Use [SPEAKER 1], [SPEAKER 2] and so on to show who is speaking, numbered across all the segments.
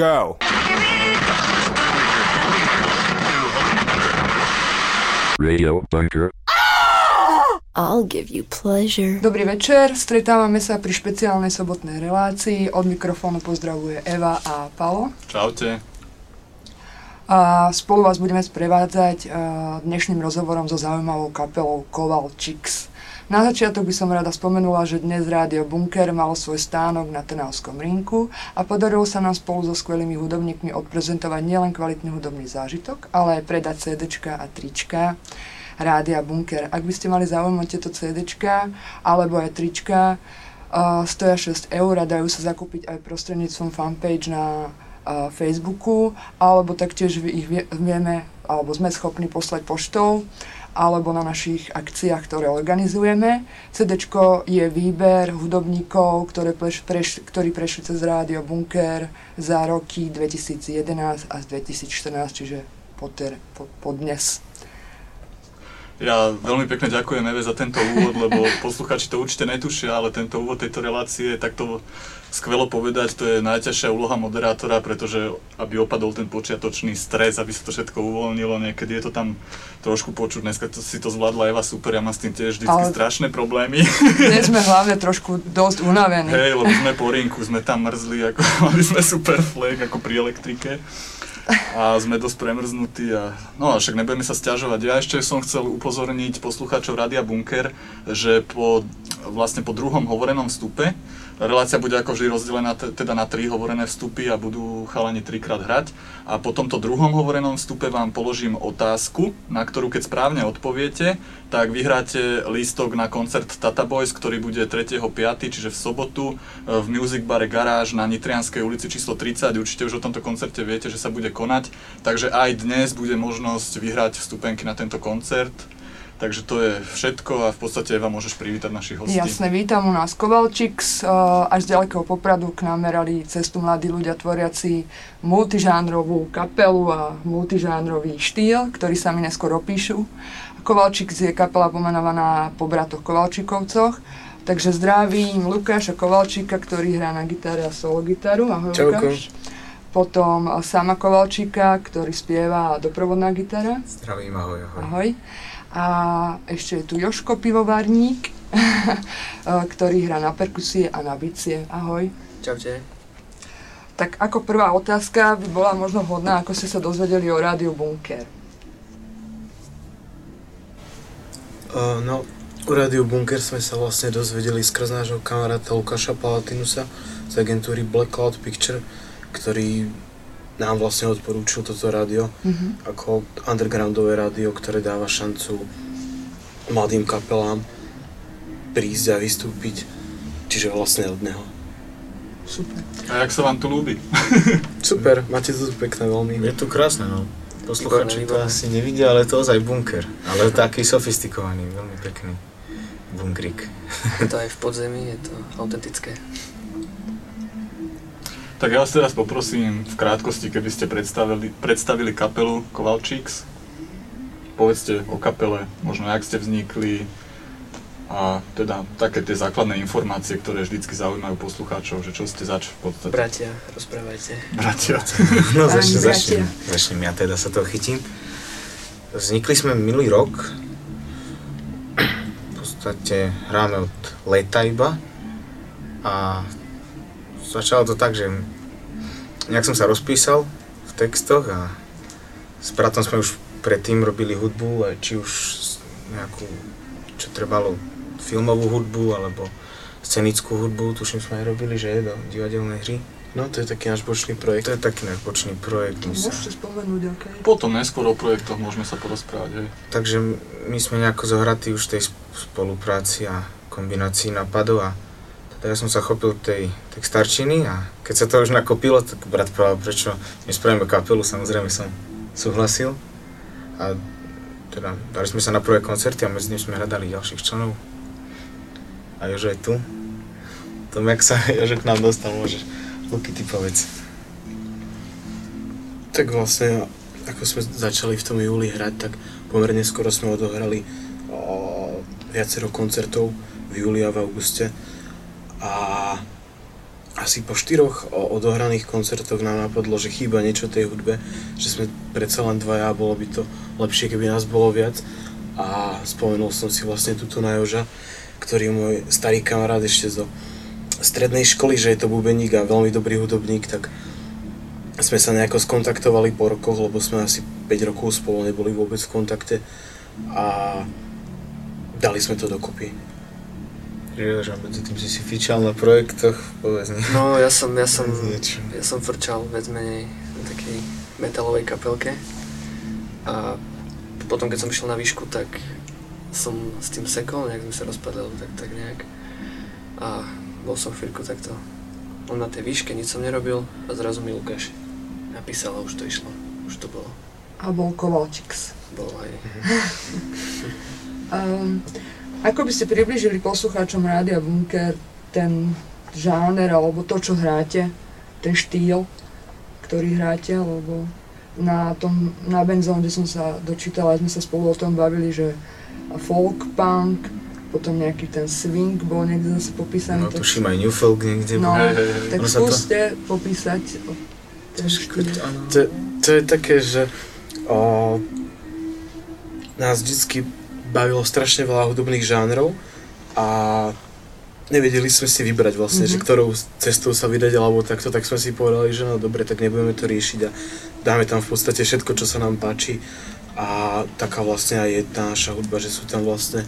[SPEAKER 1] go.
[SPEAKER 2] Radio Bunker.
[SPEAKER 3] I'll give you pleasure.
[SPEAKER 4] Dobrý večer, stretávame sa pri špeciálnej sobotnej relácii. Od mikrofónu pozdravuje Eva a Palo.
[SPEAKER 5] Čaute.
[SPEAKER 4] A spolu vás budeme sprevádzať dnešným rozhovorom so zaujímavou kapelou Koval Chicks. Na začiatok by som rada spomenula, že dnes Rádio Bunker malo svoj stánok na Trnavskom rinku a podarilo sa nám spolu so skvelými hudobníkmi odprezentovať nielen kvalitný hudobný zážitok, ale aj predať CDčka a trička Rádia Bunker. Ak by ste mali záujem o tieto CDčka alebo aj trička, uh, stoja 6 eur a dajú sa zakúpiť aj prostredníctvom fanpage na uh, Facebooku, alebo taktiež ich vieme, alebo sme schopní poslať poštou alebo na našich akciách, ktoré organizujeme. CD je výber hudobníkov, ktoré preš, preš, ktorí prešli cez rádio Bunker za roky 2011 až 2014, čiže po, ter, po, po dnes.
[SPEAKER 5] Ja veľmi pekne ďakujem Eve za tento úvod, lebo posluchači to určite netušia, ale tento úvod tejto relácie, tak to skvelo povedať, to je najťažšia úloha moderátora, pretože aby opadol ten počiatočný stres, aby sa to všetko uvoľnilo, niekedy je to tam trošku počuť, dneska to, si to zvládla Eva super, ja mám s tým tiež vždy ale strašné problémy.
[SPEAKER 4] Dnes sme hlavne trošku dosť unavení.
[SPEAKER 5] Hej, lebo sme po rinku, sme tam mrzli, ako mali sme super flek, ako pri elektrike a sme dosť premrznutí a no a však nebudeme sa stiažovať. Ja ešte som chcel upozorniť poslucháčov Radia Bunker, že po, vlastne po druhom hovorenom vstupe Relácia bude ako vždy rozdelená teda na tri hovorené vstupy a budú chalani trikrát hrať. A po tomto druhom hovorenom vstupe vám položím otázku, na ktorú keď správne odpoviete, tak vyhráte lístok na koncert Tata Boys, ktorý bude 3.5., čiže v sobotu e, v Music Bare Garage na Nitrianskej ulici číslo 30. Určite už o tomto koncerte viete, že sa bude konať. Takže aj dnes bude možnosť vyhrať vstupenky na tento koncert. Takže to je všetko a v podstate Eva môžeš privítať našich hostí.
[SPEAKER 4] Jasne, vítam u nás Kovalčiks. Až z ďalekého popradu k nám merali cestu mladí ľudia tvoriaci multižánrovú kapelu a multižánrový štýl, ktorý sa mi neskôr opíšu. Kovalčiks je kapela pomenovaná po bratoch Kovalčikovcoch. Takže zdravím Lukáša Kovalčíka, ktorý hrá na gitare a solo gitaru. Ahoj Čauko. Lukáš. Potom Sama Kovalčíka, ktorý spieva doprovodná gitara.
[SPEAKER 6] Zdravím, ahoj, ahoj.
[SPEAKER 4] Ahoj. A ešte je tu Joško Pivovarník, ktorý hrá na perkusie a na bicie. Ahoj.
[SPEAKER 6] Čaute.
[SPEAKER 4] Tak ako prvá otázka by bola možno hodná, ako ste sa dozvedeli o rádiu Bunker.
[SPEAKER 6] Uh, no, o rádiu Bunker sme sa vlastne dozvedeli skrz nášho kamaráta Lukáša Palatinusa z agentúry Black Cloud Picture, ktorý nám vlastne odporúčil toto rádio mm-hmm. ako undergroundové rádio, ktoré dáva šancu mladým kapelám prísť a vystúpiť, čiže vlastne od neho.
[SPEAKER 4] Super.
[SPEAKER 5] A jak sa vám tu ľúbi?
[SPEAKER 6] Super, máte to tu pekné veľmi.
[SPEAKER 7] Je tu krásne, no. Posluchači to asi nevidia, ale to ozaj bunker. Ale taký sofistikovaný, veľmi pekný bunkrík.
[SPEAKER 8] to aj v podzemí, je to autentické.
[SPEAKER 5] Tak ja vás teraz poprosím v krátkosti, keby ste predstavili, predstavili kapelu Kovalčíks. Povedzte o kapele, možno jak ste vznikli a teda také tie základné informácie, ktoré vždycky zaujímajú poslucháčov, že čo ste zač v podstate.
[SPEAKER 8] Bratia, rozprávajte.
[SPEAKER 5] Bratia.
[SPEAKER 7] no začnem, začnem, začnem, ja teda sa toho chytím. Vznikli sme minulý rok, v podstate hráme od leta iba a začalo to tak, že nejak som sa rozpísal v textoch a s bratom sme už predtým robili hudbu, či už nejakú, čo trebalo, filmovú hudbu alebo scenickú hudbu, tuším sme aj robili, že je do divadelnej hry. No to je taký náš bočný projekt. To je taký náš bočný projekt.
[SPEAKER 4] Môžete spomenúť, ok.
[SPEAKER 5] Potom neskôr o projektoch môžeme sa porozprávať, hej.
[SPEAKER 7] Takže my sme nejako zohratí už tej spolupráci a kombinácii napadov a tak ja som sa chopil tej textarčiny a keď sa to už nakopilo, tak brat povedal, prečo nespravíme kapelu, samozrejme som súhlasil. A teda dali sme sa na prvé koncerty a medzi tým sme hľadali ďalších členov. A Jožo je tu. Tom, jak sa Jožo k nám dostal, môžeš Luky, ty povedz.
[SPEAKER 6] Tak vlastne, ako sme začali v tom júli hrať, tak pomerne skoro sme odohrali o, viacero koncertov v júli a v auguste a, asi po štyroch odohraných koncertoch nám napadlo, že chýba niečo tej hudbe, že sme predsa len dvaja a bolo by to lepšie, keby nás bolo viac. A spomenul som si vlastne tuto na Joža, ktorý je môj starý kamarát ešte zo strednej školy, že je to bubeník a veľmi dobrý hudobník, tak sme sa nejako skontaktovali po rokoch, lebo sme asi 5 rokov spolu neboli vôbec v kontakte a dali sme to dokopy.
[SPEAKER 7] Že medzi tým si si fičal na projektoch, povedz mi.
[SPEAKER 8] No ja som, ja som, ja som frčal viac menej na takej metalovej kapelke a potom keď som išiel na výšku, tak som s tým sekol, nejak sme sa rozpadli, tak, tak nejak. A bol som chvíľku takto on na tej výške, nič som nerobil a zrazu mi Lukáš napísal a už to išlo, už to bolo,
[SPEAKER 4] A bol Kovalčiks.
[SPEAKER 8] bolo aj
[SPEAKER 4] Um, ako by ste približili poslucháčom Rádia Bunker ten žáner alebo to, čo hráte, ten štýl, ktorý hráte, lebo na tom, na Benzón, kde som sa dočítala, sme sa spolu o tom bavili, že folk punk, potom nejaký ten swing bol niekde zase popísaný.
[SPEAKER 7] No
[SPEAKER 4] tak-
[SPEAKER 7] tuším aj New Folk niekde.
[SPEAKER 4] No.
[SPEAKER 5] Hej, hej, hej.
[SPEAKER 4] tak
[SPEAKER 7] Ono sa to-
[SPEAKER 4] skúste popísať o ten štýl.
[SPEAKER 7] Áno.
[SPEAKER 6] To, to je také, že o, nás vždycky bavilo strašne veľa hudobných žánrov a nevedeli sme si vybrať vlastne, mm-hmm. že ktorou cestou sa vydať alebo takto, tak sme si povedali, že no dobre, tak nebudeme to riešiť a dáme tam v podstate všetko, čo sa nám páči a taká vlastne aj je tá naša hudba, že sú tam vlastne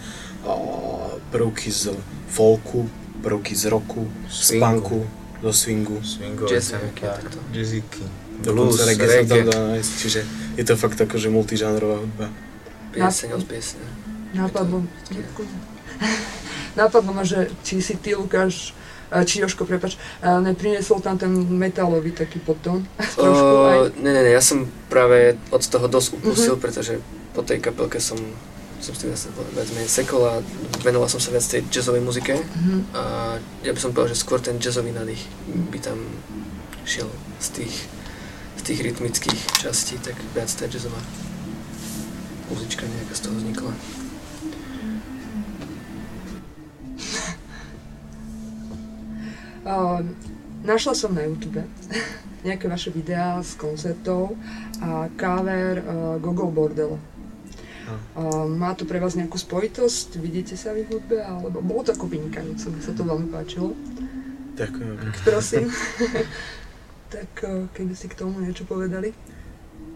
[SPEAKER 6] prvky z folku, prvky z roku, z
[SPEAKER 7] Swingu.
[SPEAKER 6] punku, zo swingu.
[SPEAKER 8] Takto.
[SPEAKER 7] Jazziky.
[SPEAKER 6] Dokonca
[SPEAKER 7] Blues,
[SPEAKER 6] reggae čiže je to fakt akože multižánrová hudba.
[SPEAKER 8] pieseň od piesne.
[SPEAKER 4] Napadlo, napadlo ma, že či si ty, Lukáš, či Joško, prepač, neprinesol tam ten metalový taký aj.
[SPEAKER 8] Uh, ne, ne, ne, ja som práve od toho dosť upustil, pretože po tej kapelke som som si vlastne viac menej sekol a venoval som sa viac tej jazzovej muzike
[SPEAKER 4] Mhm.
[SPEAKER 8] a ja by som povedal, že skôr ten jazzový nádych by tam šiel z tých, z tých rytmických častí, tak viac tá jazzová muzička nejaká z toho vznikla.
[SPEAKER 4] Uh, našla som na YouTube nejaké vaše videá z koncertov a cover uh, Gogol Bordel. Uh, má to pre vás nejakú spojitosť? Vidíte sa v ich hudbe? Alebo bolo to ako vynikajúce, mi sa to veľmi páčilo.
[SPEAKER 6] Ďakujem.
[SPEAKER 4] Prosím. tak uh, keby si k tomu niečo povedali.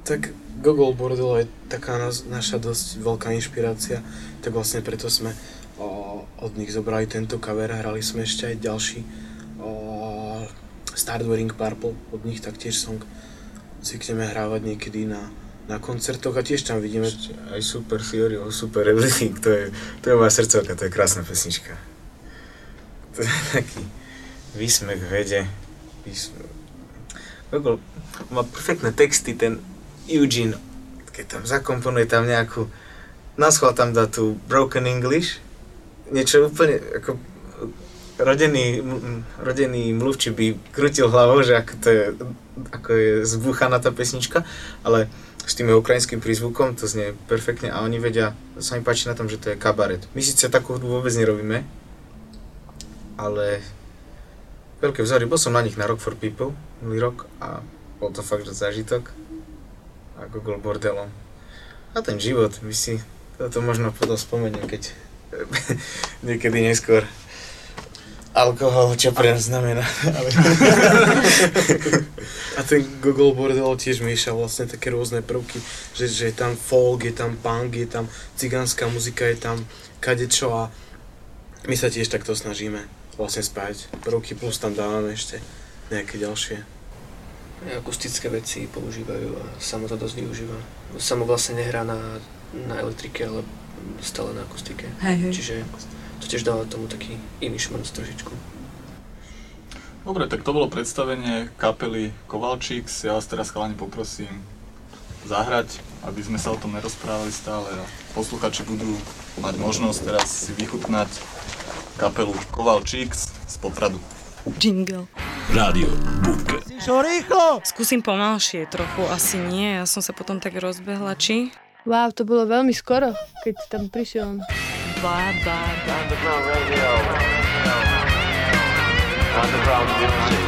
[SPEAKER 6] Tak Gogol Bordel je taká nás, naša dosť veľká inšpirácia, tak vlastne preto sme o, od nich zobrali tento cover, hrali sme ešte aj ďalší Start Wearing Purple od nich taktiež song zvykneme hrávať niekedy na, na koncertoch a tiež tam vidíme
[SPEAKER 7] aj Super Theory of Super Everything, to je, to je moja srdcovka, to je krásna pesnička. To je taký výsmech vede. Výsmech. Gogol má perfektné texty, ten Eugene, keď tam zakomponuje tam nejakú, naschval tam dá tú broken English, niečo úplne ako rodený, rodený mluvčí by krutil hlavou, že ako to je, ako je zbúchaná tá pesnička, ale s tým ukrajinským prízvukom to znie perfektne a oni vedia, sa mi páči na tom, že to je kabaret. My síce takú hudbu vôbec nerobíme, ale veľké vzory, bol som na nich na Rock for People minulý rok a bol to fakt zážitok a Google bordelom. A ten život, my si toto možno potom spomeniem, keď niekedy neskôr alkohol, čo pre nás znamená.
[SPEAKER 6] A ten Gogol Bordel tiež mieša vlastne také rôzne prvky, že, že je tam folk, je tam punk, je tam cigánska muzika, je tam kadečo a my sa tiež takto snažíme vlastne spájať prvky, plus tam dávame ešte nejaké ďalšie.
[SPEAKER 8] Akustické veci používajú a samo to dosť využíva. Samo vlastne nehrá na, na elektrike, ale stále na akustike.
[SPEAKER 4] Hej, hej.
[SPEAKER 8] Čiže to tiež dáva tomu taký iný šmrnc trošičku.
[SPEAKER 5] Dobre, tak to bolo predstavenie kapely Kovalčiks. Ja vás teraz chalani poprosím zahrať, aby sme sa o tom nerozprávali stále a posluchači budú mať možnosť teraz si vychutnať kapelu Kovalčiks z Popradu.
[SPEAKER 1] Jingle.
[SPEAKER 2] Rádio Bunker.
[SPEAKER 1] Skúsim pomalšie trochu, asi nie. Ja som sa potom tak rozbehla, či?
[SPEAKER 9] Wow, to bolo veľmi skoro, keď tam prišiel.
[SPEAKER 1] Bob, Bob. Underground
[SPEAKER 10] radio.
[SPEAKER 11] Underground music.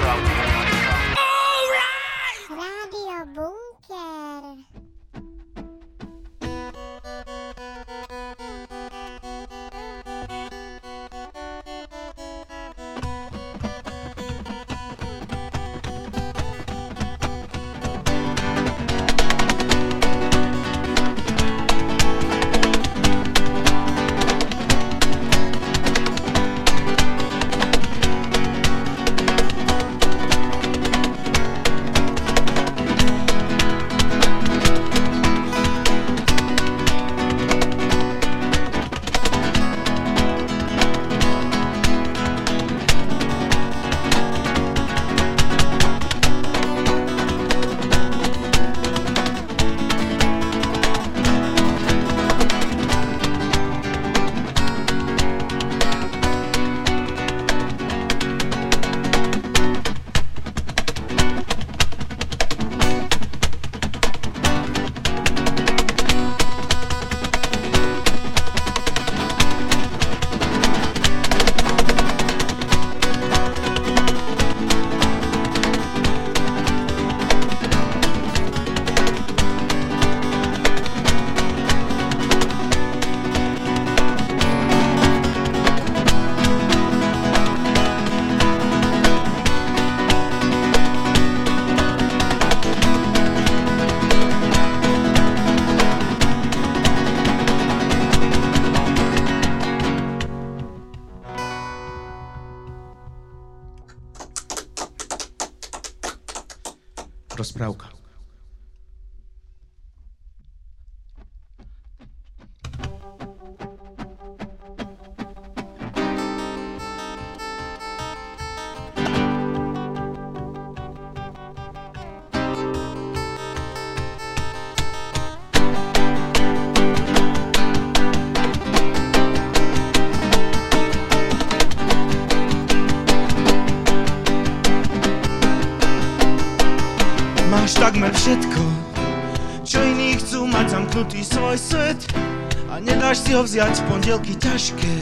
[SPEAKER 11] A nedáš si ho vziať pondelky ťažké.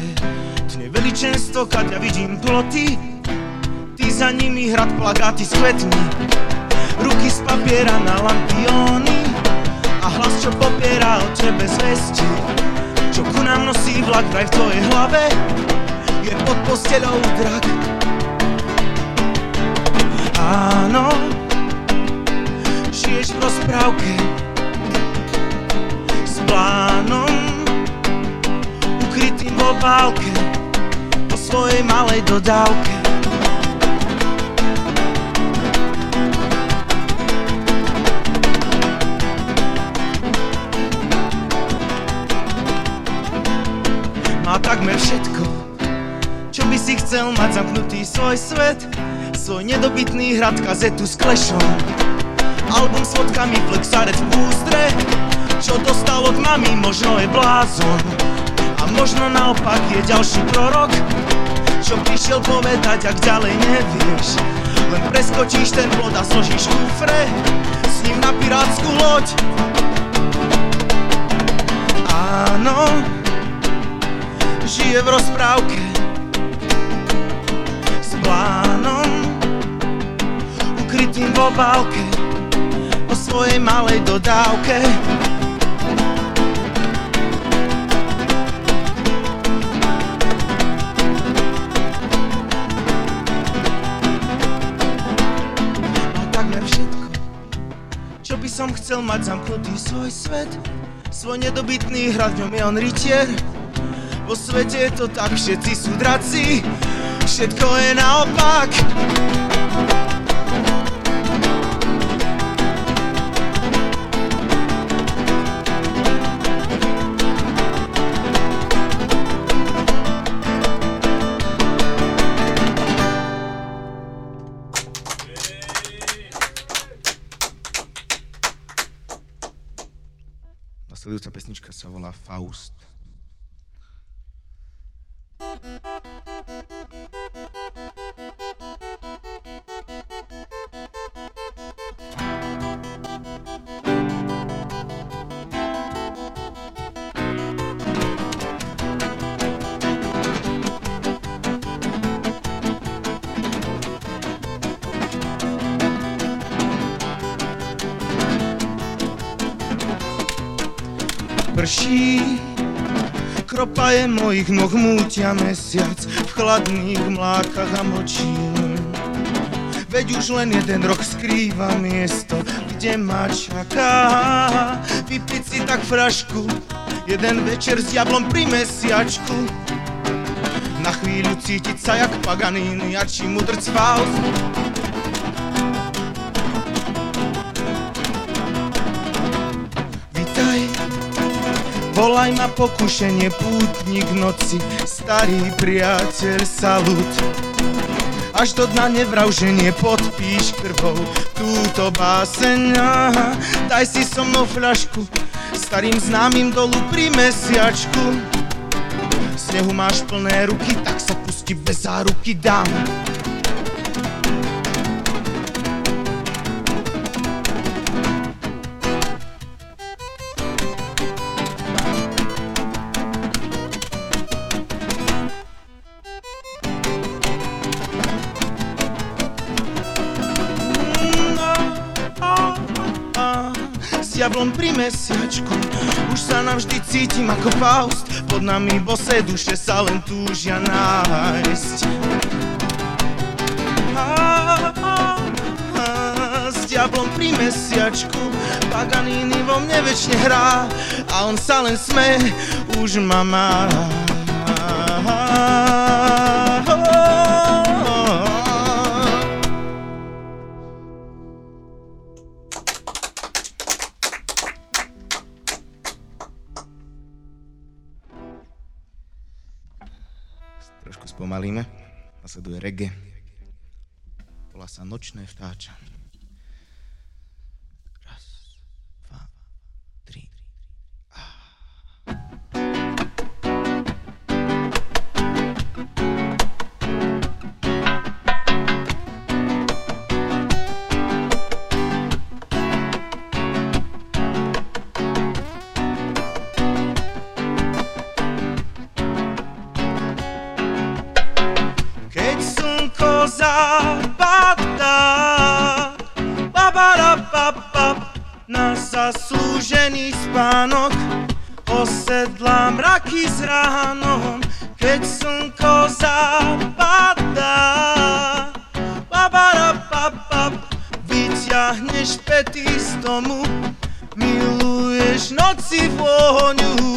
[SPEAKER 11] Dne veličenstvo, kad ja vidím ploty, ty za nimi hrad plagáty s kvetmi, ruky z papiera na lampióny a hlas, čo popiera o tebe zvesti. Čo ku nám nosí vlak vraj v tvojej hlave, je pod posteľou drak. Ukrytým vo válke o svojej malej dodávke. Má takmer všetko, čo by si chcel mať zamknutý svoj svet, svoj nedobytný hrad kazetu s klešom album s fotkami, flexarec v ústre Čo dostal od mami, možno je blázon možno naopak je ďalší prorok. Čo prišiel povedať, ak ďalej nevieš? Len preskočíš ten plod a zložíš kufre S ním na pirátsku loď. Áno, žije v rozprávke S plánom ukrytým v obálke o svojej malej dodávke. Chcel mať zamknutý svoj svet, svoj nedobytný hrad, v ňom je on rytier. Vo svete je to tak, všetci sú draci, všetko je naopak. Mojich noh mútia mesiac v chladných mlákach a močím. Veď už len jeden rok skrýva miesto, kde ma čaká. Vypiť si tak frašku, jeden večer s diablom pri mesiačku. Na chvíľu cítiť sa jak Paganini a či mudrc Faust. Volaj ma pokušenie, pútnik noci, starý priateľ, salut. Až do dna nevrav, že nepodpíš krvou túto báseň. Aha, Daj si so mnou fľašku, starým známym dolu pri mesiačku. Snehu máš plné ruky, tak sa pusti bez záruky dám. Mesiačku Už sa navždy cítim ako Faust. Pod nami bose duše sa len túžia nájsť. A, a, S diablom pri mesiačku. Paganini vo mne večne hrá. A on sa len sme Už ma má
[SPEAKER 12] Spomalíme. Nasleduje reggae. Volá sa Nočné vtáča. Raz, dva, tri.
[SPEAKER 11] Keď slnko zapadá Babarababab Na zaslúžený spánok Osedlá mraky s ránom Keď slnko zapadá. Babarababab Vyťahneš pety z domu Miluješ noci vôňu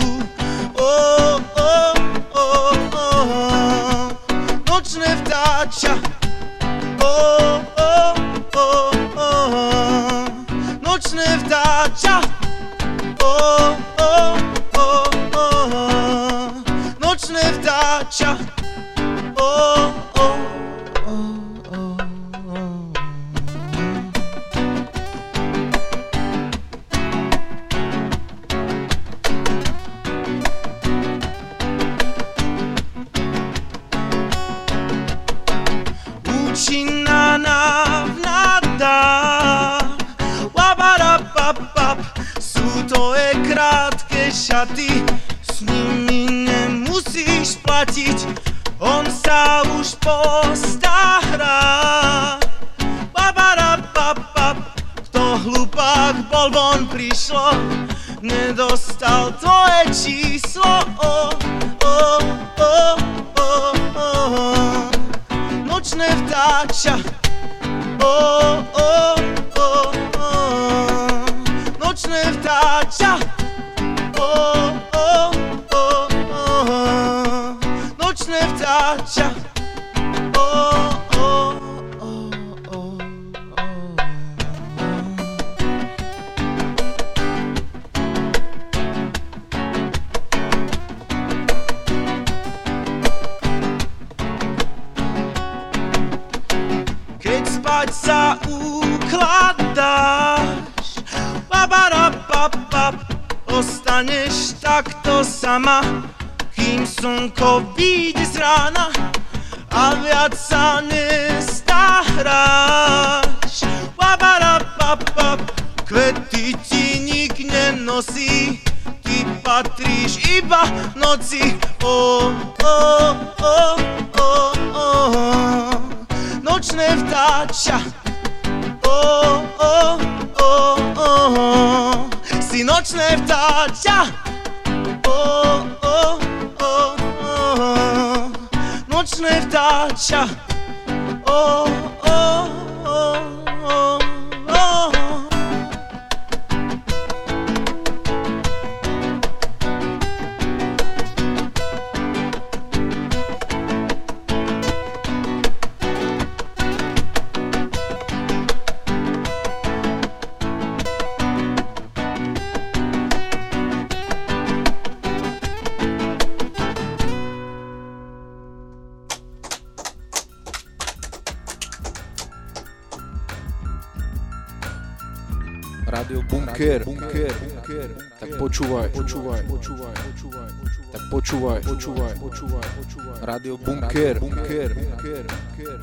[SPEAKER 13] Tak počúvaj, počúvaj, počúvaj, počúvaj. Tak počúvaj, počúvaj, počúvaj, počúvaj. Rádio Bunker, Bunker, Bunker, Bunker.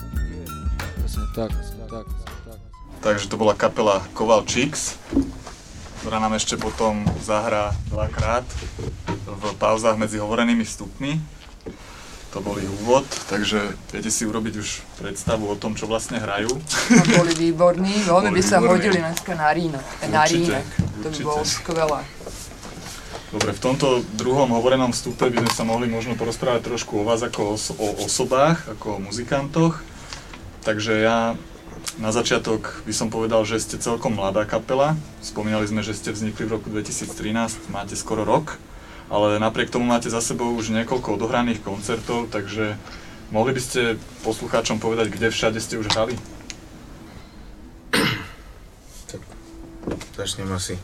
[SPEAKER 13] Presne tak, tak, tak.
[SPEAKER 5] Takže to bola kapela Koval Chicks, ktorá nám ešte potom zahrá dvakrát v pauzách medzi hovorenými vstupmi. To bol ich úvod, takže viete si urobiť už predstavu o tom, čo vlastne hrajú.
[SPEAKER 4] No, boli výborní, veľmi by sa hodili dneska na ríno. Na
[SPEAKER 5] Určite,
[SPEAKER 4] rínek. To by bolo skvelé.
[SPEAKER 5] Dobre, v tomto druhom hovorenom vstupe by sme sa mohli možno porozprávať trošku o vás ako o, oso- o osobách, ako o muzikantoch. Takže ja na začiatok by som povedal, že ste celkom mladá kapela. Spomínali sme, že ste vznikli v roku 2013, máte skoro rok, ale napriek tomu máte za sebou už niekoľko odohraných koncertov, takže mohli by ste poslucháčom povedať, kde všade ste už hrali?
[SPEAKER 7] Začnem asi.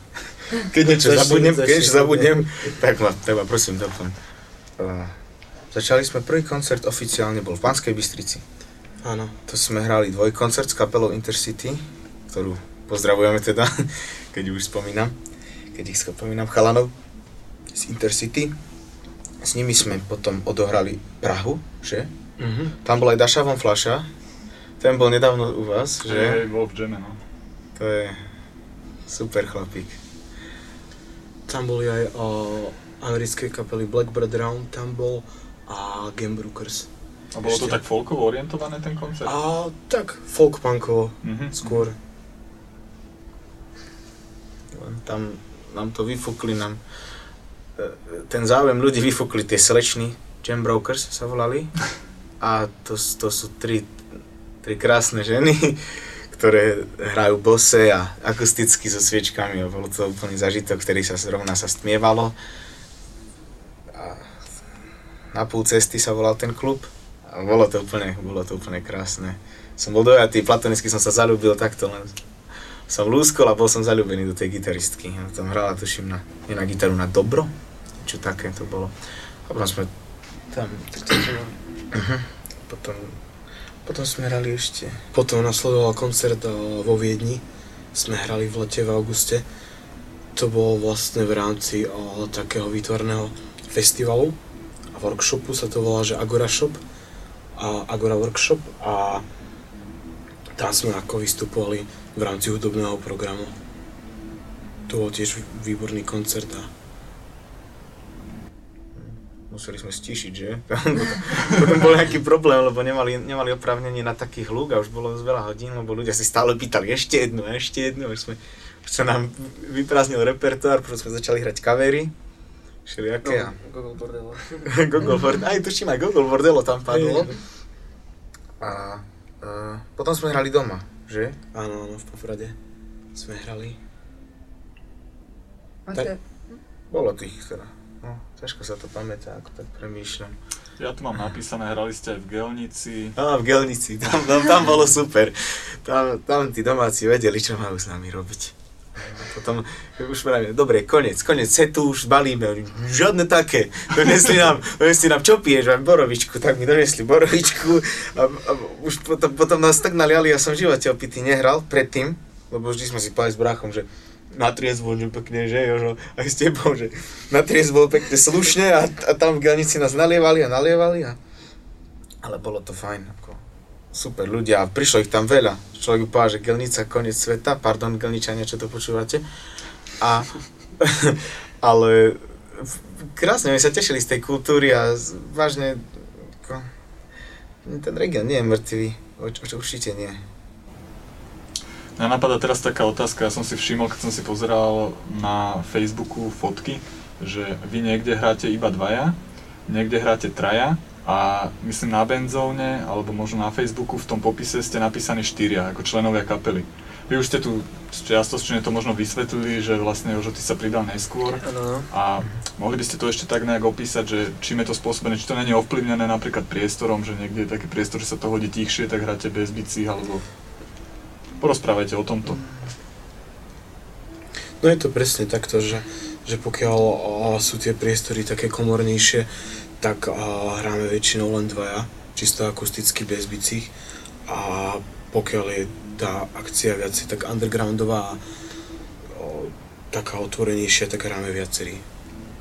[SPEAKER 7] Keď niečo zabudnem, keď niečo zabudnem, tak ma treba prosím doplň. Uh, začali sme prvý koncert oficiálne bol v Banskej Bystrici.
[SPEAKER 6] Áno.
[SPEAKER 7] To sme hrali dvojkoncert s kapelou Intercity, ktorú pozdravujeme teda, keď už spomínam, keď ich spomínam chalanov z Intercity. S nimi sme potom odohrali Prahu, že?
[SPEAKER 6] Mhm.
[SPEAKER 7] Tam bol aj Daša von Flaša, ten bol nedávno u vás, že?
[SPEAKER 5] Hej, bol v Jame, no.
[SPEAKER 7] To je super chlapík.
[SPEAKER 6] Tam boli aj o, americké kapely Blackbird Round, tam bol a Gambrookers.
[SPEAKER 5] A bolo to tak folkovo orientované ten koncert?
[SPEAKER 6] A tak folk punkovo
[SPEAKER 5] Mhm.
[SPEAKER 6] skôr.
[SPEAKER 7] Len tam nám to vyfúkli, nám e, ten záujem ľudí vyfúkli tie slečny, Jam Brokers sa volali. A to, to sú tri, tri krásne ženy, ktoré hrajú bose a akusticky so sviečkami a bolo to úplný zažitok, ktorý sa zrovna sa stmievalo. A na púl cesty sa volal ten klub a bolo to úplne, bolo to úplne krásne. Som bol dojatý, platonicky som sa zalúbil takto len som lúskol a bol som zalúbený do tej gitaristky. Ja tam hrala, tuším, na, nie na gitaru, na dobro, čo také to bolo. A potom sme tam... Mhm. Potom, potom sme hrali ešte.
[SPEAKER 6] Potom nasledoval koncert o, vo Viedni. Sme hrali v lete v auguste. To bolo vlastne v rámci o, takého výtvarného festivalu a workshopu sa to volá, že Agora Shop a Agora Workshop a tam sme ako vystupovali v rámci hudobného programu. To bol tiež výborný koncert a
[SPEAKER 7] Museli sme stišiť, že? potom bol nejaký problém, lebo nemali, nemali oprávnenie na taký hluk a už bolo veľa hodín, lebo ľudia si stále pýtali ešte jednu, ešte jednu, už, sme, už sa nám vyprázdnil repertoár, preto sme začali hrať kavery, všelijaké a
[SPEAKER 8] Google Bordello.
[SPEAKER 7] Gogol Bordello, aj tuším aj Gogol Bordello tam padlo. A uh, potom sme hrali doma, že?
[SPEAKER 6] áno, áno, v Poprade sme hrali.
[SPEAKER 4] Máte,
[SPEAKER 7] Bolo tých teda. Ťažko sa to pamätá, ako tak premýšľam.
[SPEAKER 5] Ja tu mám napísané, hrali ste aj v Gelnici.
[SPEAKER 7] Á, v Gelnici, tam, tam, tam bolo super. Tam, tam tí domáci vedeli, čo majú s nami robiť. Potom už pravíme, dobre, konec, konec setu, už balíme, žiadne také. Donesli nám, donesli nám, čo piješ, mám borovičku, tak mi donesli borovičku a, a už potom, potom nás tak naliali, ja som v živote opity nehral predtým, lebo vždy sme si povedali s bráchom, že na triezvo, že pekne, že Jožo, aj s tebou, že na triezvo pekne slušne a, a tam v Gelnici nás nalievali a nalievali a ale bolo to fajn, ako super ľudia a prišlo ich tam veľa. Človek povedal, že Gelnica koniec sveta, pardon Gelničania, čo to počúvate. A, ale krásne, my sa tešili z tej kultúry a z- vážne, ako, ten region nie je mŕtvý, Urč- urč- určite nie.
[SPEAKER 5] Mňa napadá teraz taká otázka, ja som si všimol, keď som si pozeral na Facebooku fotky, že vy niekde hráte iba dvaja, niekde hráte traja A myslím na Benzóne, alebo možno na Facebooku, v tom popise ste napísaní štyria, ako členovia kapely. Vy už ste tu čiastočne to možno vysvetlili, že vlastne Jožo, ty sa pridal neskôr. A mohli by ste to ešte tak nejak opísať, že čím je to spôsobené, či to není ovplyvnené napríklad priestorom, že niekde je taký priestor, že sa to hodí tichšie, tak hráte bez bicích, alebo porozprávajte o tomto.
[SPEAKER 6] No je to presne takto, že, že pokiaľ sú tie priestory také komornejšie, tak hráme väčšinou len dvaja, čisto akusticky bez bicích. A pokiaľ je tá akcia viacej tak undergroundová a o, taká otvorenejšia, tak hráme viacerí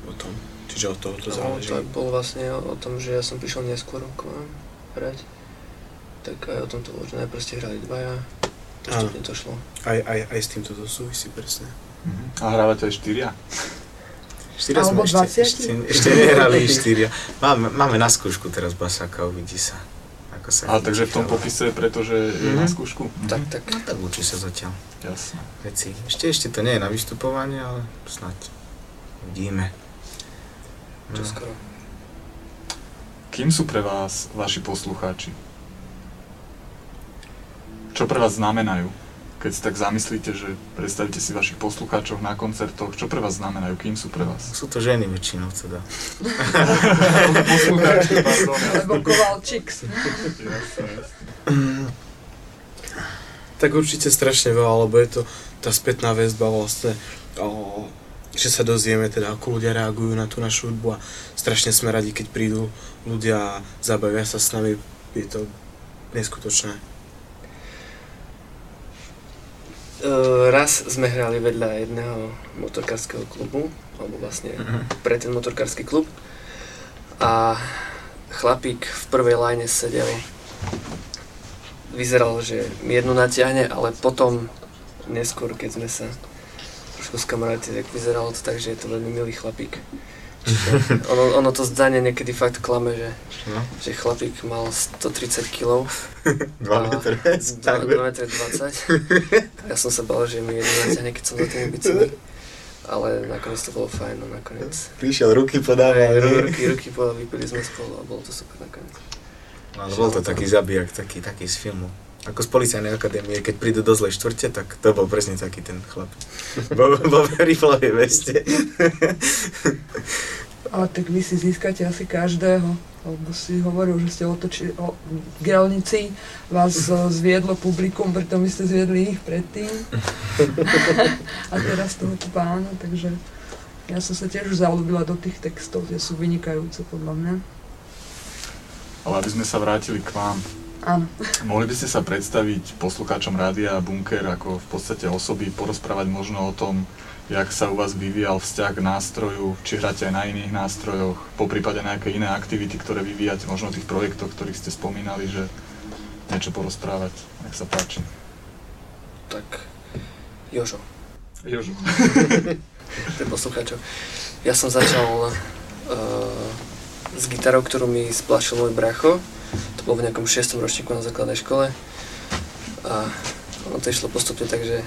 [SPEAKER 6] o tom. Čiže od toho to
[SPEAKER 8] No,
[SPEAKER 6] záleží.
[SPEAKER 8] to bolo vlastne o, o tom, že ja som prišiel neskôr k vám hrať. Tak aj o tom to bolo, že najprv ste hrali dvaja, postupne to šlo.
[SPEAKER 6] Aj, aj, aj s týmto to súvisí presne.
[SPEAKER 5] A hrávate aj štyria?
[SPEAKER 6] Štyria
[SPEAKER 4] Alebo
[SPEAKER 6] sme ešte,
[SPEAKER 4] 20?
[SPEAKER 6] ešte, ešte nehrali štyria. Máme, máme na skúšku teraz basáka, uvidí sa. Ako sa
[SPEAKER 5] Ale takže v tom
[SPEAKER 6] chytí, ale-
[SPEAKER 5] popise, pretože je
[SPEAKER 6] Mhm.
[SPEAKER 5] na skúšku?
[SPEAKER 8] Tak, tak.
[SPEAKER 6] No tak učí sa zatiaľ.
[SPEAKER 5] Jasné.
[SPEAKER 6] Veci. Ešte, ešte to nie je na vystupovanie, ale snad uvidíme.
[SPEAKER 8] Čo skoro.
[SPEAKER 5] Kým sú pre vás vaši poslucháči? Čo pre vás znamenajú? Keď si tak zamyslíte, že predstavíte si vašich poslucháčov na koncertoch, čo pre vás znamenajú? Kým sú pre vás?
[SPEAKER 6] Sú to ženy väčšinou teda.
[SPEAKER 5] poslucháči, pardon.
[SPEAKER 4] Alebo Kovalčiks.
[SPEAKER 6] Tak určite strašne veľa, lebo je to tá spätná väzba vlastne, o, že sa dozvieme teda, ako ľudia reagujú na tú našu hudbu a strašne sme radi, keď prídu ľudia a zabavia sa s nami, je to neskutočné.
[SPEAKER 8] Uh, raz sme hrali vedľa jedného motorkárskeho klubu, alebo vlastne pre ten motorkársky klub. A chlapík v prvej line sedel, vyzeral, že mi jednu natiahne, ale potom, neskôr, keď sme sa trošku skamarátili, tak vyzeralo to tak, že je to veľmi milý chlapík. Ono, ono to zdanie niekedy fakt klame, že,
[SPEAKER 6] No.
[SPEAKER 8] že chlapík mal 130 kg.
[SPEAKER 6] 2 metre, tak
[SPEAKER 8] 2 metre 20. Ja som sa bal, že mi jedno natiahne, keď som za tými bicami. Ale nakoniec to bolo fajn, no nakoniec.
[SPEAKER 6] Prišiel, ruky podával.
[SPEAKER 8] Aj, ruky, ruky podal, vypili sme spolu a bolo to super nakoniec.
[SPEAKER 6] No, ale bol to taký zabijak, taký, taký z filmu. Ako z policajnej akadémie, keď prídu do zlej štvrte, tak to bol presne taký ten chlap. Bol vo riflovej veste.
[SPEAKER 4] Ale tak vy si získate asi každého, lebo si hovoril, že ste otočili o gelnici, vás eh, zviedlo publikum, pritom vy ste zviedli ich predtým. A teraz toho pána, takže ja som sa tiež už zaľúbila do tých textov, tie sú vynikajúce podľa mňa.
[SPEAKER 5] Ale aby sme sa vrátili k vám,
[SPEAKER 4] Áno.
[SPEAKER 5] mohli by ste sa predstaviť poslucháčom Rádia Bunker ako v podstate osoby, porozprávať možno o tom, jak sa u vás vyvíjal vzťah k nástroju, či hráte aj na iných nástrojoch, po prípade nejaké iné aktivity, ktoré vyvíjate, možno tých projektoch, ktorých ste spomínali, že niečo porozprávať, nech sa páči.
[SPEAKER 8] Tak, Jožo.
[SPEAKER 5] Jožo.
[SPEAKER 8] Pre poslucháčov. Ja som začal uh, s gitarou, ktorú mi splašil môj bracho. To bolo v nejakom 6. ročníku na základnej škole. A ono to išlo postupne tak, že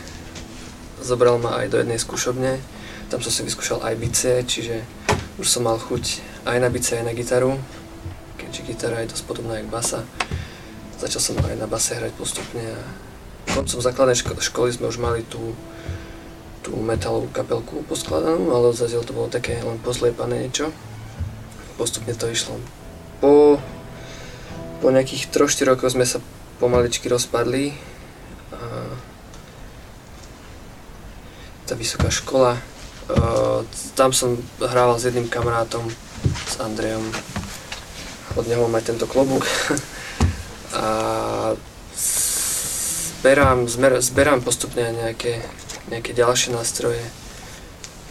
[SPEAKER 8] zobral ma aj do jednej skúšobne. Tam som si vyskúšal aj bicie, čiže už som mal chuť aj na bicie, aj na gitaru. Keďže gitara je dosť podobná jak basa. Začal som aj na base hrať postupne a koncom základnej ško- školy sme už mali tú, tú metalovú kapelku poskladanú, ale zatiaľ to bolo také len pozliepané niečo. Postupne to išlo. Po, po nejakých 3-4 rokoch sme sa pomaličky rozpadli. A tá vysoká škola, tam som hrával s jedným kamarátom, s Andrejom. Od neho mám aj tento klobúk. a zberám, zmer, zberám postupne nejaké, nejaké ďalšie nástroje,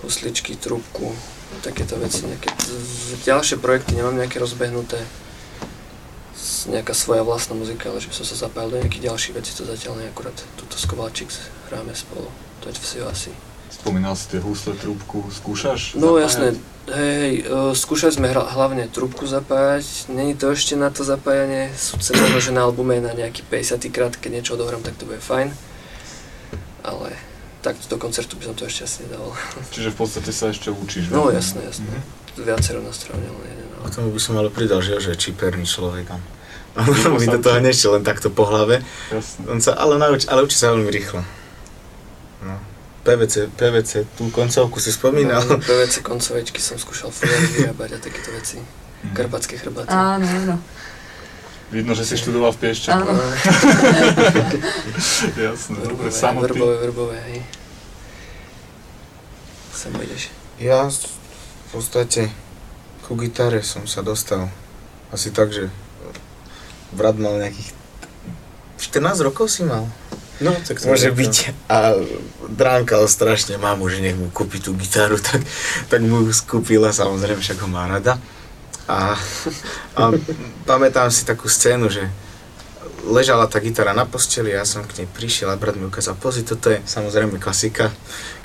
[SPEAKER 8] husličky, trúbku, takéto veci, nejaké ďalšie projekty nemám nejaké rozbehnuté, nejaká svoja vlastná muzika, ale že by som sa zapájal do nejakých ďalších vecí, to zatiaľ nie akurát túto s Kovalčík hráme spolu, to je všetko asi.
[SPEAKER 5] Spomínal si tie husle, trúbku, skúšaš?
[SPEAKER 8] No
[SPEAKER 5] zapájať?
[SPEAKER 8] jasné, hej, hej, uh, skúšali sme hlavne trúbku zapájať, není to ešte na to zapájanie, súce možno, že na albume na nejaký 50 krát, keď niečo odohrám, tak to bude fajn, ale takto do koncertu by som to ešte asi nedal.
[SPEAKER 5] Čiže v podstate sa ešte učíš.
[SPEAKER 8] No jasné, jasné,
[SPEAKER 5] Mhm.
[SPEAKER 8] viacero nástrojov, nielen jeden, ale
[SPEAKER 7] K tomu by som ale pridal, že, že je čiperný človek. On, mi do toho nešiel len takto po hlave.
[SPEAKER 5] Jasne.
[SPEAKER 7] On sa, ale, nauč, ale učí sa veľmi rýchlo. No. PVC, PVC, tú koncovku si spomínal.
[SPEAKER 8] No, PVC koncovečky som skúšal vyrábať a takéto veci. Karpatské chrbáty.
[SPEAKER 4] Áno, áno.
[SPEAKER 5] Vidno, že si študoval v Piešťaku.
[SPEAKER 4] Áno.
[SPEAKER 5] Jasné, dobre, samoty.
[SPEAKER 8] vrbové, vrbové, hej. Sem ideš.
[SPEAKER 7] Ja v podstate ku gitare som sa dostal asi tak, že brat mal nejakých 14 rokov si mal.
[SPEAKER 6] No, tak to
[SPEAKER 7] Môže byť. A dránkal strašne mamu, že nech mu kúpi tú gitaru, tak, tak mu skúpila, samozrejme, však ho má rada. A, a pamätám si takú scénu, že ležala tá gitara na posteli, ja som k nej prišiel a brat mi ukázal, pozri, toto je samozrejme klasika.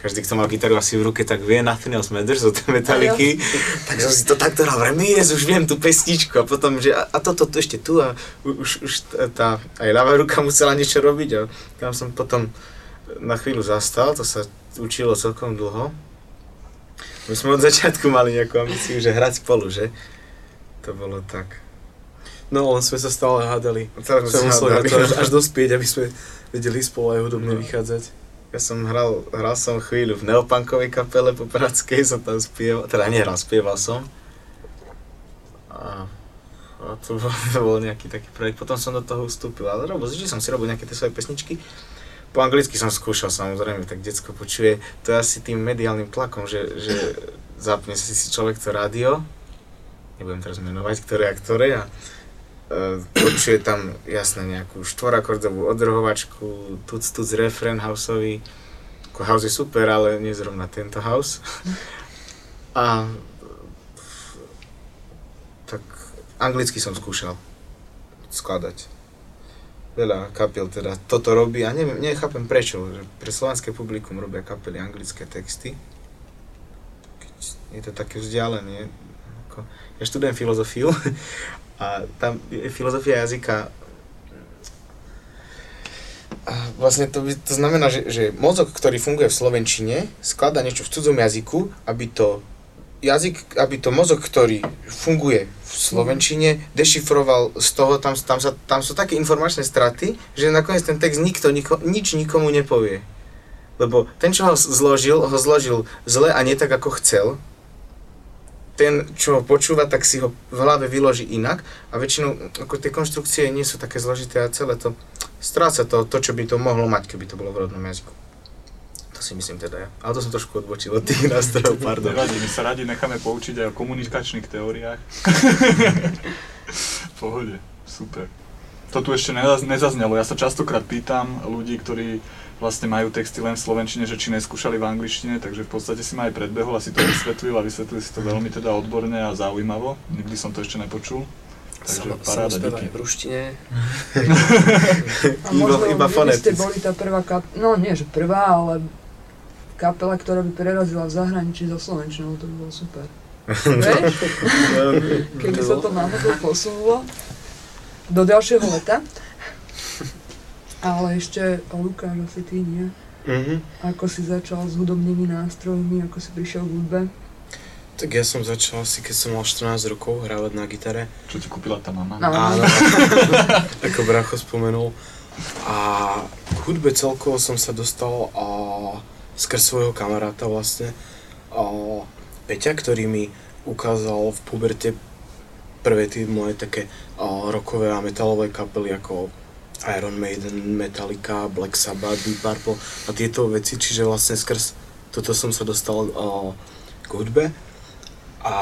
[SPEAKER 7] Každý, kto mal gitaru asi v ruke, tak vie Nothing Else Matters od tej metaliky. Tak som si to takto hral, vrem, yes, už viem tú pesničku a potom, že a, a toto tu ešte tu a už, už tá, aj ľavá ruka musela niečo robiť a tam som potom na chvíľu zastal, to sa učilo celkom dlho. My sme od začiatku mali nejakú ambíciu, že hrať spolu, že? To bolo tak.
[SPEAKER 6] No, len sme sa stále hádali.
[SPEAKER 7] Stále sme sa hádali.
[SPEAKER 6] až, až dospieť, aby sme vedeli spolu aj hudobne
[SPEAKER 7] No.
[SPEAKER 6] vychádzať.
[SPEAKER 7] Ja som hral, hral som chvíľu v neopunkovej kapele po Pradskej, som tam spieval, teda nehral, spieval som. A, a to, bol, to bol nejaký taký projekt, potom som do toho vstúpil, ale robil, vždy som si robil nejaké tie svoje pesničky. Po anglicky som skúšal samozrejme, tak decko počuje, to je asi tým mediálnym tlakom, že, že zapne si si človek to rádio, nebudem teraz menovať, ktoré a ktoré a počuje tam jasne nejakú štvorakordovú odrhovačku, tuc tuc refren houseový. House je super, ale nie zrovna tento house. A tak anglicky som skúšal skladať. Veľa kapiel teda toto robí a neviem, nechápem prečo, že pre slovenské publikum robia kapely anglické texty. Keď je to také vzdialené. Ako, ja študujem filozofiu a tam filozofia jazyka a vlastne to, to znamená, že, že mozog, ktorý funguje v slovenčine, skladá niečo v cudzom jazyku, aby to jazyk, aby to mozog, ktorý funguje v slovenčine, dešifroval z toho, tam, tam, sa, tam sú také informačné straty, že nakoniec ten text nikto, niko, nič nikomu nepovie. Lebo ten, čo ho zložil, ho zložil zle a nie tak, ako chcel. Ten, čo ho počúva, tak si ho v hlave vyloží inak a väčšinou ako tie konštrukcie nie sú také zložité a celé to stráca to, to, čo by to mohlo mať, keby to bolo v rodnom jazyku. To si myslím teda ja. Ale to som trošku odbočil od tých nástrojov, pardon.
[SPEAKER 5] Nevadí, my sa radi necháme poučiť aj o komunikačných teóriách. v pohode, super. To tu ešte nezaz- nezaznelo. Ja sa častokrát pýtam ľudí, ktorí vlastne majú texty len v slovenčine, že či neskúšali v angličtine, takže v podstate si ma aj predbehol a si to vysvetlil a vysvetlili si to veľmi teda odborne a zaujímavo. Nikdy som to ešte nepočul. Takže
[SPEAKER 8] Samo,
[SPEAKER 5] paráda, díky.
[SPEAKER 8] v ruštine.
[SPEAKER 4] A možno
[SPEAKER 7] Iba- iba
[SPEAKER 4] ste boli tá prvá kap... No nie, že prvá, ale kapela, ktorá by prerazila v zahraničí so Slovenčinou, to by bolo super. Vieš? Keby sa to náhodou posunulo do ďalšieho leta. Ale ešte Lukáš, asi ty nie.
[SPEAKER 6] Mhm.
[SPEAKER 4] Ako si začal s hudobnými nástrojmi, ako si prišiel k hudbe.
[SPEAKER 6] Tak ja som začal asi, keď som mal 14 rokov hrávať na gitare.
[SPEAKER 5] Čo ti kúpila tá mama?
[SPEAKER 4] No.
[SPEAKER 6] Áno, ako Bracho spomenul. A k hudbe celkovo som sa dostal a, skrz svojho kamaráta vlastne. A, Peťa, ktorý mi ukázal v puberte prvé tie moje také a, rockové a metalové kapely ako Iron Maiden, Metallica, Black Sabbath, Deep Purple a tieto veci, čiže vlastne skrz toto som sa dostal a, k hudbe a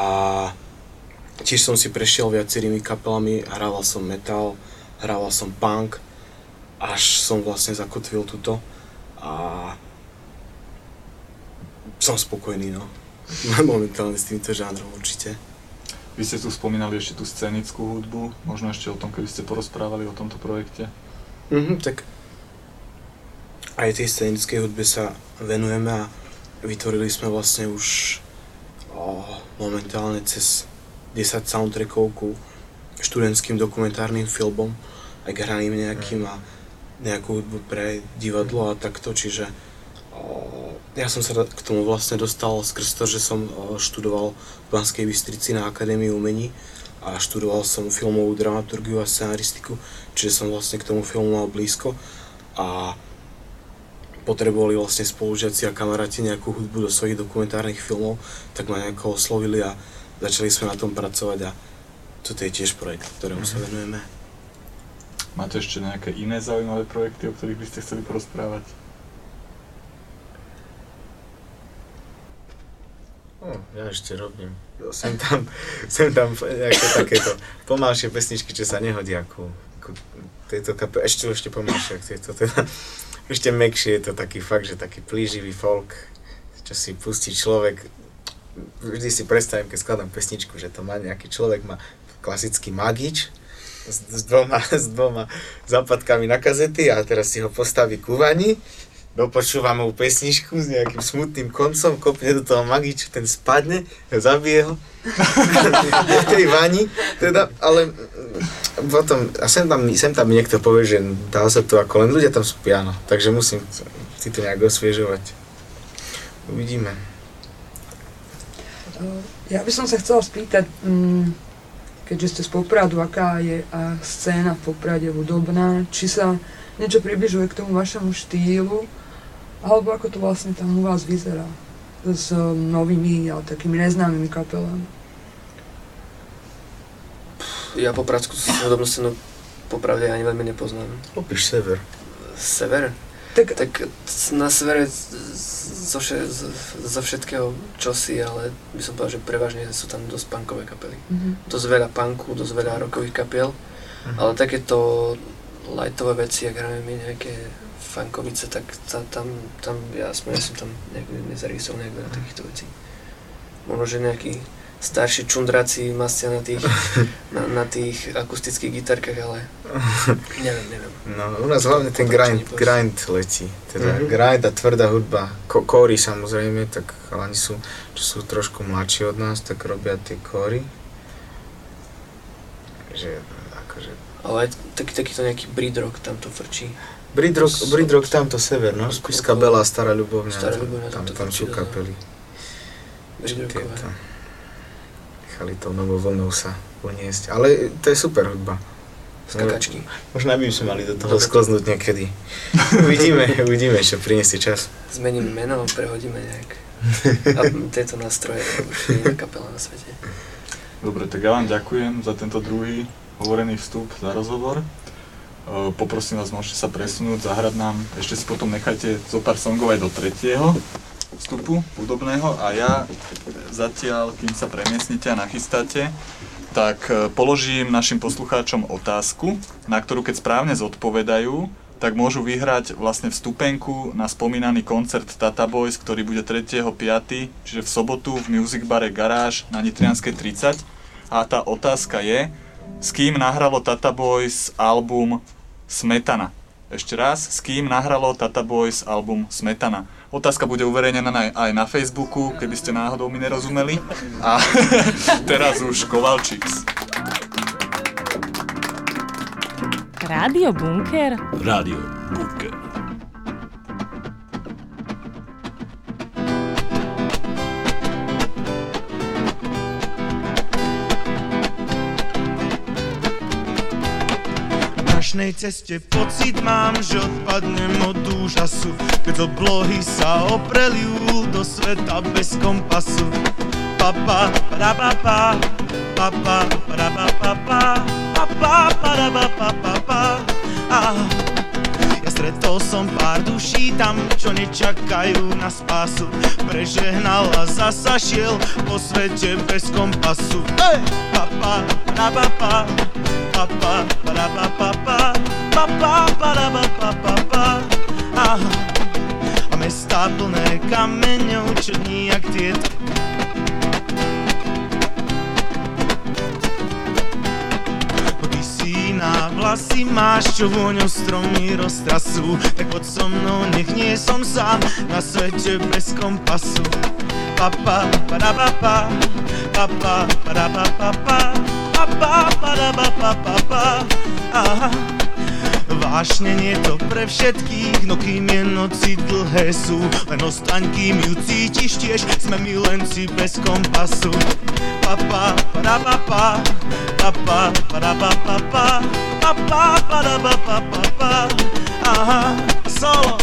[SPEAKER 6] tiež som si prešiel viacerými kapelami, hrával som metal, hrával som punk, až som vlastne zakotvil tuto a som spokojný, no. Momentálne s týmto žánrom určite.
[SPEAKER 5] Vy ste tu spomínali ešte tú scenickú hudbu, možno ešte o tom, keby ste porozprávali o tomto projekte.
[SPEAKER 6] Mhm, tak aj tej scenickej hudbe sa venujeme a vytvorili sme vlastne už o, momentálne cez 10 soundtrackov ku študentským dokumentárnym filmom, aj hraným nejakým a nejakú hudbu pre divadlo a takto, čiže ja som sa k tomu vlastne dostal skrz to, že som o, študoval v Banskej Bystrici na Akadémii umení a študoval som filmovú dramaturgiu a scenaristiku, čiže som vlastne k tomu filmu mal blízko a potrebovali vlastne spolužiaci a kamaráti nejakú hudbu do svojich dokumentárnych filmov, tak ma nejako oslovili a začali sme na tom pracovať a toto je tiež projekt, ktorému sa
[SPEAKER 5] Mhm.
[SPEAKER 6] venujeme.
[SPEAKER 5] Máte ešte nejaké iné zaujímavé projekty, o ktorých by ste chceli porozprávať?
[SPEAKER 7] Hm, ja ešte robím. Sem tam, sem tam nejaké takéto pomalšie pesničky, čo sa nehodia ako, ako tejto kape, ešte ešte pomalšie, ako tieto teda, ešte mekšie je to taký fakt, že taký plíživý folk, čo si pustí človek, vždy si predstavím, keď skladám pesničku, že to má nejaký človek, má klasický magič, s, s, dvoma, s dvoma západkami na kazety a teraz si ho postaví ku vani, dopočúva mu pesničku s nejakým smutným koncom, kopne do toho magiču, ten spadne, zabije ho v tej vani, teda, ale mm, potom, a sem tam, sem tam niekto povie, že dá sa to ako len ľudia tam spia, no, takže musím si to nejak osviežovať. Uvidíme.
[SPEAKER 4] Ja by som sa chcela spýtať, mm, keďže ste z Popradu, aká je scéna v Poprade hudobná, či sa niečo približuje k tomu vašemu štýlu, alebo ako to vlastne tam u vás vyzerá s um, novými, ale takými neznámymi kapelami.
[SPEAKER 8] Ja po Pradsku hudobnú scénu popravde ani veľmi nepoznám.
[SPEAKER 7] Opíš sever.
[SPEAKER 8] Sever?
[SPEAKER 4] Tak,
[SPEAKER 8] tak na severe zo, vše, zo všetkého čosi, ale by som povedal, že prevažne sú tam dosť punkové kapely.
[SPEAKER 4] Mhm.
[SPEAKER 8] Dosť veľa punku, dosť veľa rockových kapiel,
[SPEAKER 7] Mhm.
[SPEAKER 8] ale takéto lightové veci, ak hráme my nejaké funkovice, tak ta, tam, tam ja aspoň ja som tam nejak nezaregistroval nejak veľa takýchto vecí. Možno, že nejakí starší čundráci mastia na tých, na, na tých akustických gitarkách, ale neviem, neviem.
[SPEAKER 7] No, u nás hlavne ten grind, grind letí. Teda
[SPEAKER 8] Mhm.
[SPEAKER 7] grind a tvrdá hudba. Ko- kóry samozrejme, tak chalani sú, čo sú trošku mladší od nás, tak robia tie kóry. Že, akože...
[SPEAKER 8] Ale aj taký, takýto nejaký breed rock tam to frčí.
[SPEAKER 7] Bridrock, Bridrock tamto sever, no, Spišská Bela, Stará Ľubovňa,
[SPEAKER 8] Stará
[SPEAKER 7] tam,
[SPEAKER 8] Ľubovňa,
[SPEAKER 7] tam, tam sú kapely. Tieto. Nechali tou novou vlnou sa uniesť, ale to je super hudba.
[SPEAKER 8] Skakačky.
[SPEAKER 7] Možno by sme mali do toho sklznúť niekedy. uvidíme, uvidíme, čo priniesie čas.
[SPEAKER 8] Zmeníme meno, prehodíme nejak a tieto nástroje, už je kapela na svete.
[SPEAKER 5] Dobre, tak ja vám ďakujem za tento druhý hovorený vstup, za rozhovor. E, Poprosím vás, môžete sa presunúť, zahrať nám, ešte si potom nechajte zo pár songov aj do tretieho vstupu hudobného a ja zatiaľ, kým sa premiesnite a nachystáte, tak e, položím našim poslucháčom otázku, na ktorú keď správne zodpovedajú, tak môžu vyhrať vlastne vstupenku na spomínaný koncert Tata Boys, ktorý bude 3.5., čiže v sobotu v Music Bare Garage na Nitrianskej 30. A tá otázka je, s kým nahralo Tata Boys album Smetana. Ešte raz, s kým nahralo Tata Boys album Smetana. Otázka bude uverejnená aj na Facebooku, keby ste náhodou mi nerozumeli. A teraz už Kovalčiks.
[SPEAKER 14] Rádio Bunker?
[SPEAKER 2] Rádio Bunker.
[SPEAKER 11] Dnešnej ceste. Pocit mám, že odpadnem od úžasu. Keď oblohy sa opreliú do sveta bez kompasu. Papa, parabapa, papa, parabapa, papa, parabapa, ah. Ja stretol som pár duší tam, čo nečakajú na spásu. Prežehnal a zasa šiel po svete bez kompasu. Ej! Papa, parabapa, papa, parabapa, papa, parabapa, ah. A mestá plné kameňov, čo nijak tieto na vlasy máš, čo vôňou stromy roztrasú Tak poď so mnou, nech nie som sám na svete bez kompasu Papa, parabapa, papa, parabapa, papa, parabapa, aha. Vášne nie to pre všetkých, no kým je noci dlhé sú Len ostaň, kým ju cítiš tiež, sme milenci bez kompasu. Papa, para papa, papa, para papa, papa, para papa, aha, solo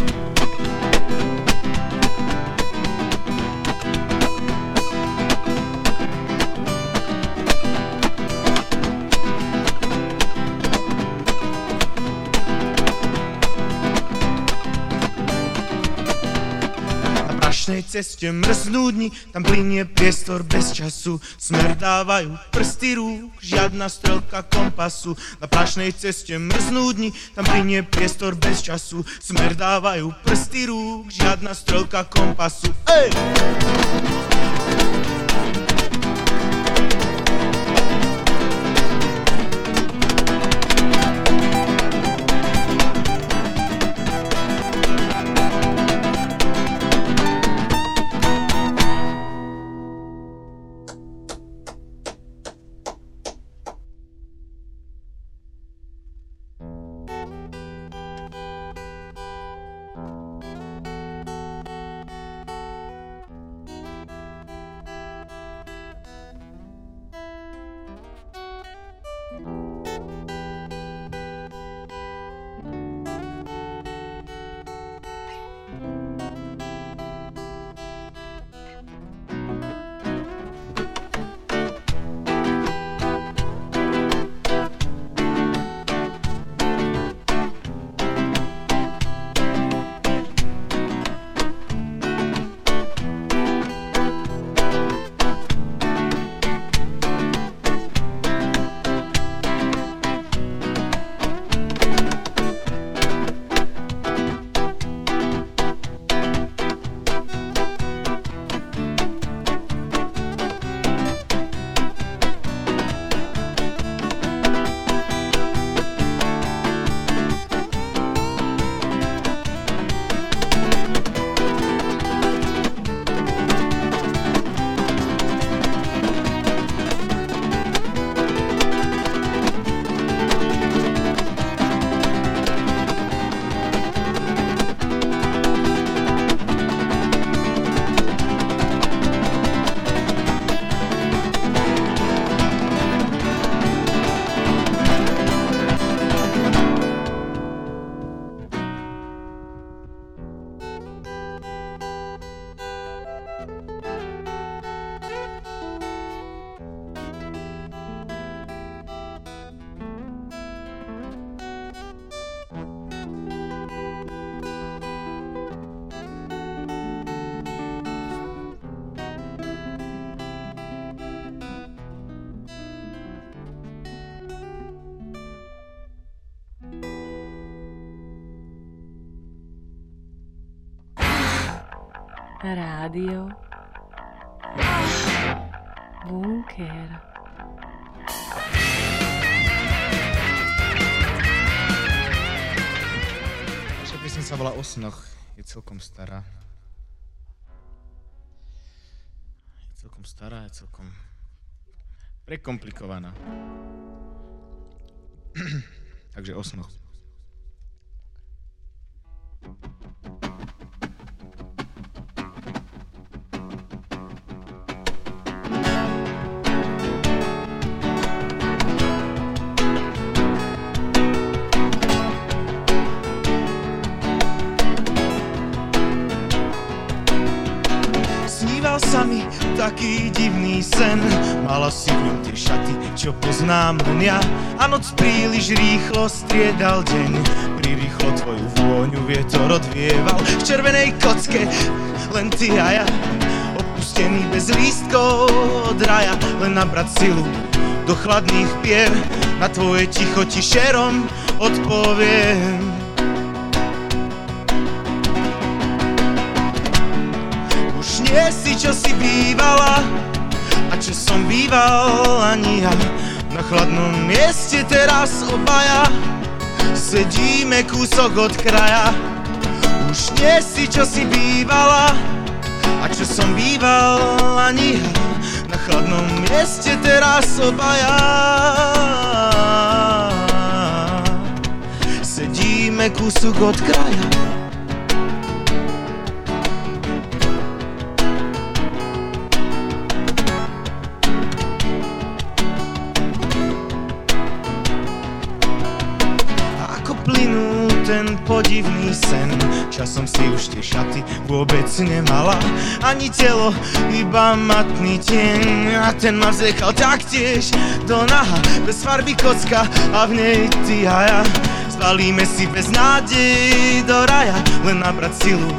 [SPEAKER 11] prašnej ceste mrznú dni, tam plinie priestor bez času. Smer dávajú prsty rúk, žiadna strelka kompasu. Na prašnej ceste mrznú dni, tam plinie priestor bez času. Smer dávajú prsty rúk, žiadna strelka kompasu. Ej!
[SPEAKER 14] Rádio Bunker.
[SPEAKER 12] Naša piesň sa volá Osnoch, je celkom stará. Je celkom stará, je celkom prekomplikovaná. Takže.
[SPEAKER 11] Sníval Mala si v ňom tie šaty, čo poznám len ja. A noc príliš rýchlo striedal deň. Prirýchlo tvoju vôňu vietor odvieval. V červenej kocke len ty a ja. Opustený bez lístkov od raja. Len nabrať silu do chladných pier. Na tvoje ticho ti šerom odpoviem. Už nie si, čo si bývala som býval ani ja. Na chladnom mieste teraz obaja Sedíme kúsok od kraja. Už nie si, čo si bývala A čo som býval ani ja. Na chladnom mieste teraz obaja Sedíme kúsok od kraja podivný sen. Časom si už tie šaty vôbec nemala Ani telo, iba matný tieň. A ten ma zliekal taktiež do naha Bez farby kocka a v nej ty a ja. Zvalíme si bez nádej do raja Len nabrať silu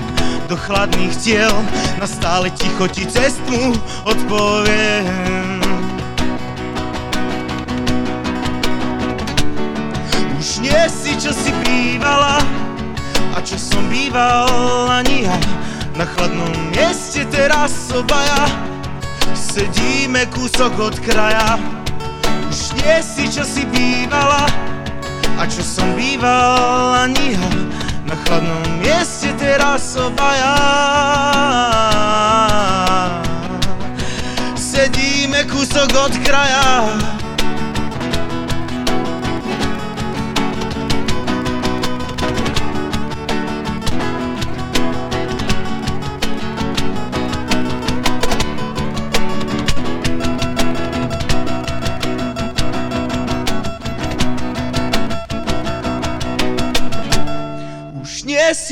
[SPEAKER 11] do chladných tiel. Na stále ticho ti cestu odpoviem Nie si, čo si bývala? A čo som býval ani ja? Na chladnom mieste teraz obaja Sedíme kúsok od kraja. Už nie si, čo si bývala. A čo som býval ani ja? Na chladnom mieste teraz obaja Sedíme kúsok od kraja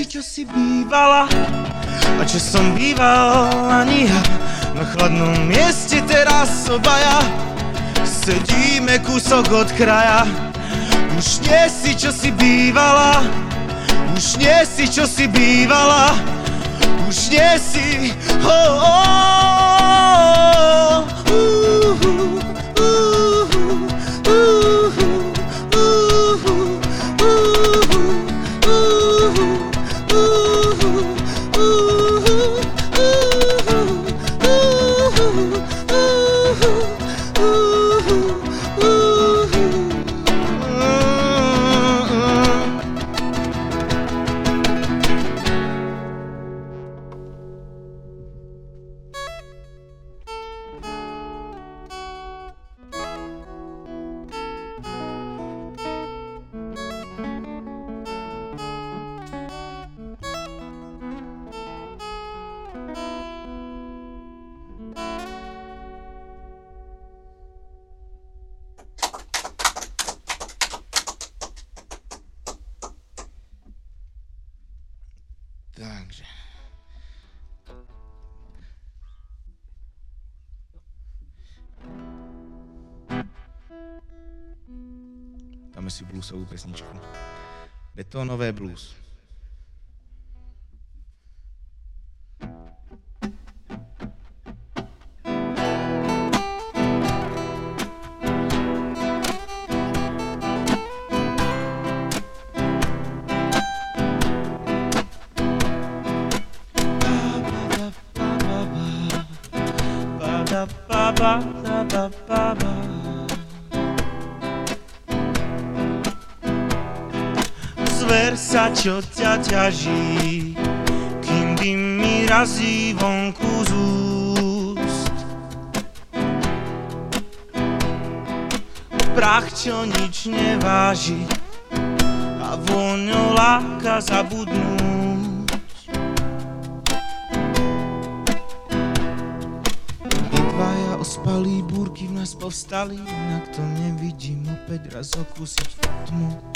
[SPEAKER 11] si, čo si bývala A čo som býval ani ja. Na chladnom mieste teraz obaja Sedíme kúsok od kraja. Už nie si, čo si bývala Už nie si, čo si bývala Už nie si oh, oh, uh, uh, bluesovú pesničku. Betónové blues. Ba-da-ba-ba-da-ba-ba. Zver sa, čo ťa ťaží, kým dym mi razí vonku z úst. Prach, čo nič neváži a vôňou láka zabudnúť. My dvaja ospalí búrky v nás povstali, inak to nevidím opäť raz okúsiť tmu.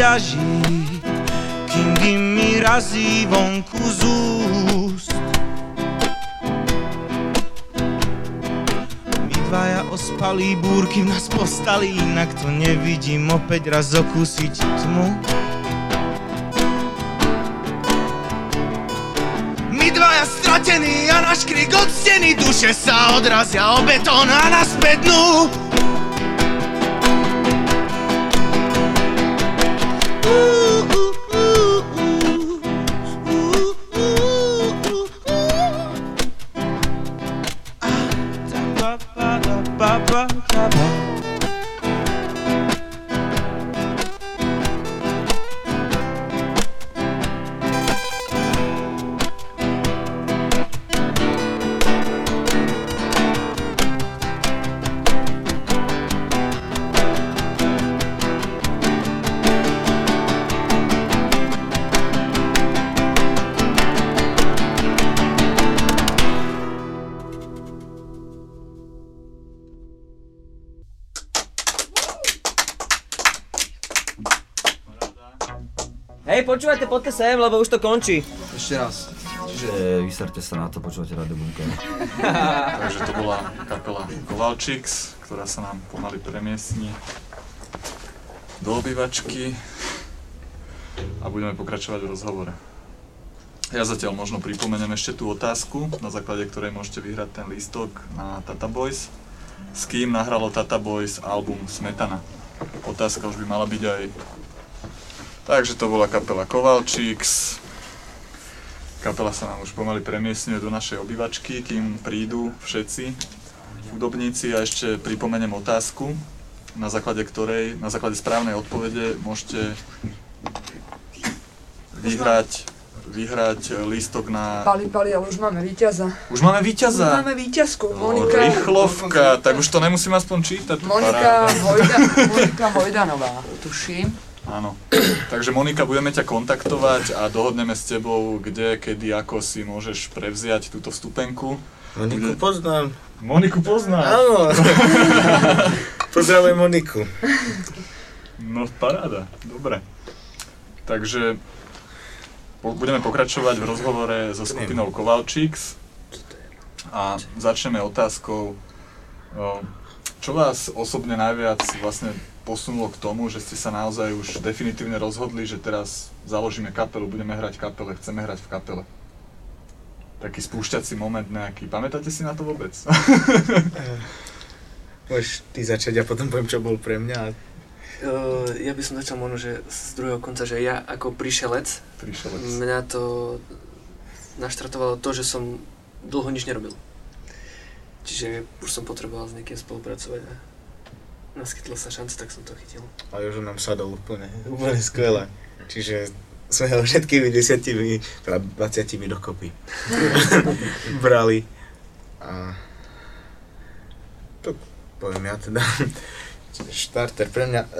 [SPEAKER 11] Ťaží, kým dym vonku z úst. My dvaja ospalí búrky nás postali, inak to nevidím opäť raz okúsiť tmu. My dvaja stratení a náš krik od steny Duše sa odrazia o betón a na
[SPEAKER 15] poďte sem, lebo už to končí.
[SPEAKER 16] Ešte raz. Čiže vyserte sa na to, počúvate Radio Bunker.
[SPEAKER 5] Takže to bola kapela Kovalčiks, ktorá sa nám pomaly premiestni do obývačky a budeme pokračovať v rozhovore. Ja zatiaľ možno pripomeniem ešte tú otázku, na základe ktorej môžete vyhrať ten lístok na Tata Boys. S kým nahralo Tata Boys album Smetana? Otázka už by mala byť aj... Takže to bola kapela Kovalčiks. Kapela sa nám už pomaly premiestňuje do našej obývačky, kým prídu všetci hudobníci a ešte pripomeniem otázku, na základe ktorej, na základe správnej odpovede môžete vyhrať, vyhrať lístok na...
[SPEAKER 4] Pali, pali, ale už máme víťaza.
[SPEAKER 5] Už máme víťaza?
[SPEAKER 4] Už máme víťazku,
[SPEAKER 5] No,
[SPEAKER 4] Monika.
[SPEAKER 5] rýchlovka, tak už to nemusím aspoň čítať.
[SPEAKER 4] Monika. Hojda, Monika Hojdanová, tuším.
[SPEAKER 5] Áno. Takže Monika, budeme ťa kontaktovať a dohodneme s tebou, kde, kedy, ako si môžeš prevziať túto vstupenku.
[SPEAKER 7] Moniku poznám.
[SPEAKER 5] Moniku poznám.
[SPEAKER 7] Áno. Pozdravujem Moniku.
[SPEAKER 5] No paráda, dobre. Takže po, budeme pokračovať v rozhovore so skupinou Kovalčiks a začneme otázkou, čo vás osobne najviac vlastne posunulo k tomu, že ste sa naozaj už definitívne rozhodli, že teraz založíme kapelu, budeme hrať v kapele, chceme hrať v kapele. Taký spúšťací moment nejaký. Pamätáte si na to vôbec?
[SPEAKER 7] Môžeš ty začať a potom poviem, čo bol pre mňa.
[SPEAKER 8] Uh, ja by som začal možno, že z druhého konca, že ja ako prišelec,
[SPEAKER 5] Prišelec.
[SPEAKER 8] mňa to naštartovalo to, že som dlho nič nerobil. Čiže už som potreboval s niekým spolupracovať a naskytla sa šanca, tak som to chytil.
[SPEAKER 7] A Jožo nám sadol úplne, úplne skvelé. Čiže sme ho všetkými desiatimi, teda 20 dokopy brali. A to poviem ja teda, štarter pre mňa. E,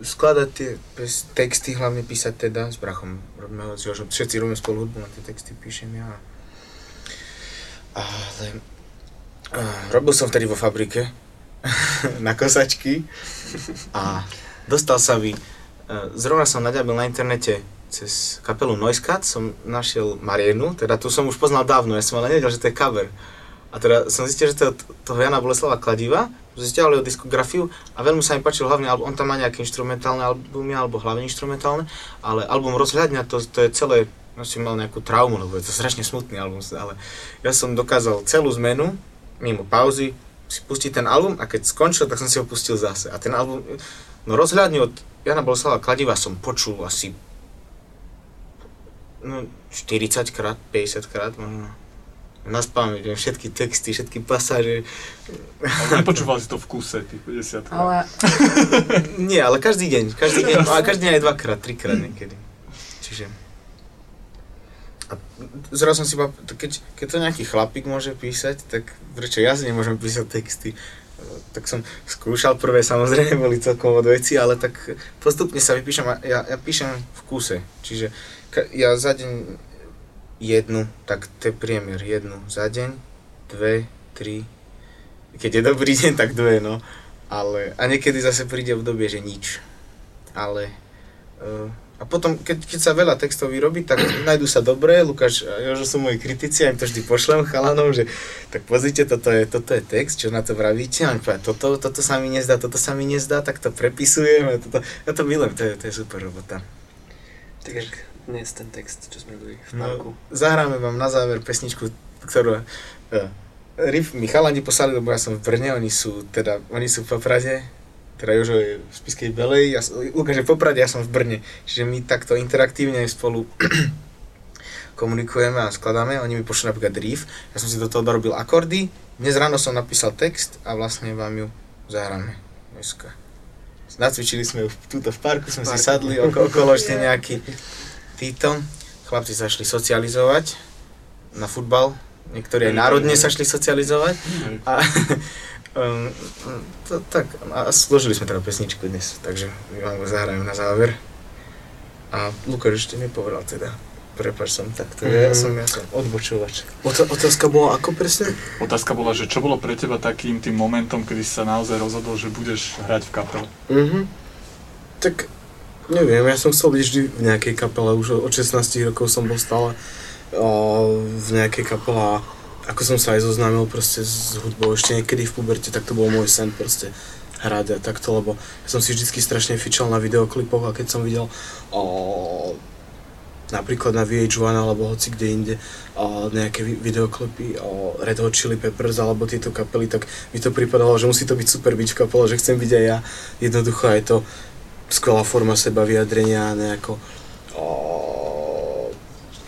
[SPEAKER 7] skladať tie pes- texty, hlavne písať teda s brachom. Robíme ho s Jožom, všetci robíme spolu hudbu, na tie texty píšem ja. Ale uh, robil som vtedy vo fabrike na kosačky a dostal sa mi, uh, zrovna som naďabil na internete cez kapelu Noisecat, som našiel Marienu, teda tu som už poznal dávno, ja som ale nevedel, že to je cover. A teda som zistil, že to je od toho Jana Boleslava Kladiva, zistil jeho diskografiu a veľmi sa mi páčil hlavne album, on tam má nejaké instrumentálne albumy, alebo hlavne instrumentálne, ale album Rozhľadňa, to, to je celé, no som mal nejakú traumu, lebo je to strašne smutný album, ale ja som dokázal celú zmenu, mimo pauzy, si pustiť ten album a keď skončil, tak som si ho pustil zase. A ten album, no rozhľadne od Jana Boleslava Kladiva som počul asi no 40 krát, 50 krát možno. Na spamäť, všetky texty, všetky pasáže.
[SPEAKER 5] Ale nepočúval si to v kuse, tých 50 krát.
[SPEAKER 4] Ale
[SPEAKER 7] Nie, ale každý deň, každý deň, a každý deň aj dvakrát, trikrát niekedy. Čiže... A zrazu som si povedal, keď, keď to nejaký chlapík môže písať, tak prečo ja si nemôžem písať texty? Tak som skúšal prvé, samozrejme boli celkom od veci, ale tak postupne sa vypíšem a ja, ja píšem v kúse. Čiže ja za deň jednu, tak to je priemer, jednu za deň, dve, tri, keď je dobrý deň, tak dve, no. Ale, a niekedy zase príde v dobie, že nič. Ale, uh, a potom, keď, keď sa veľa textov vyrobí, tak nájdú sa dobré, Lukáš a Jožo sú moji kritici, ja im to vždy pošlem chalanom, že tak pozrite, toto je, toto je text, čo na to vravíte, a povedia, toto, toto sa mi nezdá, toto sa mi nezdá, tak to prepisujem, a toto, ja to milujem, to je, to je super robota.
[SPEAKER 8] Tak jak dnes ten text, čo sme robili v
[SPEAKER 7] No,
[SPEAKER 8] parku.
[SPEAKER 7] zahráme vám na záver pesničku, ktorú uh, Riff mi chalani poslali, lebo ja som v Brne, oni sú teda, oni sú v Poprade, teda Jožo je v Spiskej Belej, ja, Lukáš je v Poprade, ja som v Brne. Čiže my takto interaktívne spolu komunikujeme a skladáme, oni mi pošli napríklad riff, ja som si do toho dorobil akordy, dnes ráno som napísal text a vlastne vám ju zahráme dneska. Nacvičili sme ju v- túto v parku, sme si
[SPEAKER 8] parku.
[SPEAKER 7] sadli oko, okolo ešte nejaký títo. Chlapci sa šli socializovať na futbal, niektorí aj národne sa šli socializovať. A, um, to, tak, a složili sme teda pesničku dnes, takže my vám zahrajem na záver. A Lukáš ešte nepovedal teda. Prepač som takto, ja
[SPEAKER 6] Mhm.
[SPEAKER 7] som, ja som odbočovač.
[SPEAKER 6] Ota- otázka bola ako presne?
[SPEAKER 5] Otázka bola, že čo bolo pre teba takým tým momentom, kedy si sa naozaj rozhodol, že budeš hrať v kapele?
[SPEAKER 6] Mhm. Tak neviem, ja som chcel byť vždy v nejakej kapele, už od 16 rokov som bol stále o, v nejakej kapele ako som sa aj zoznámil proste s hudbou ešte niekedy v puberte, tak to bol môj sen proste hrať a takto, lebo ja som si vždycky strašne fičal na videoklipoch a keď som videl o, napríklad na VH1 alebo hoci kde inde o, nejaké vi- videoklipy o Red Hot Chili Peppers alebo tieto kapely, tak mi to pripadalo, že musí to byť super byť v kapele, že chcem byť aj ja. Jednoducho je to skvelá forma seba vyjadrenia, nejako o,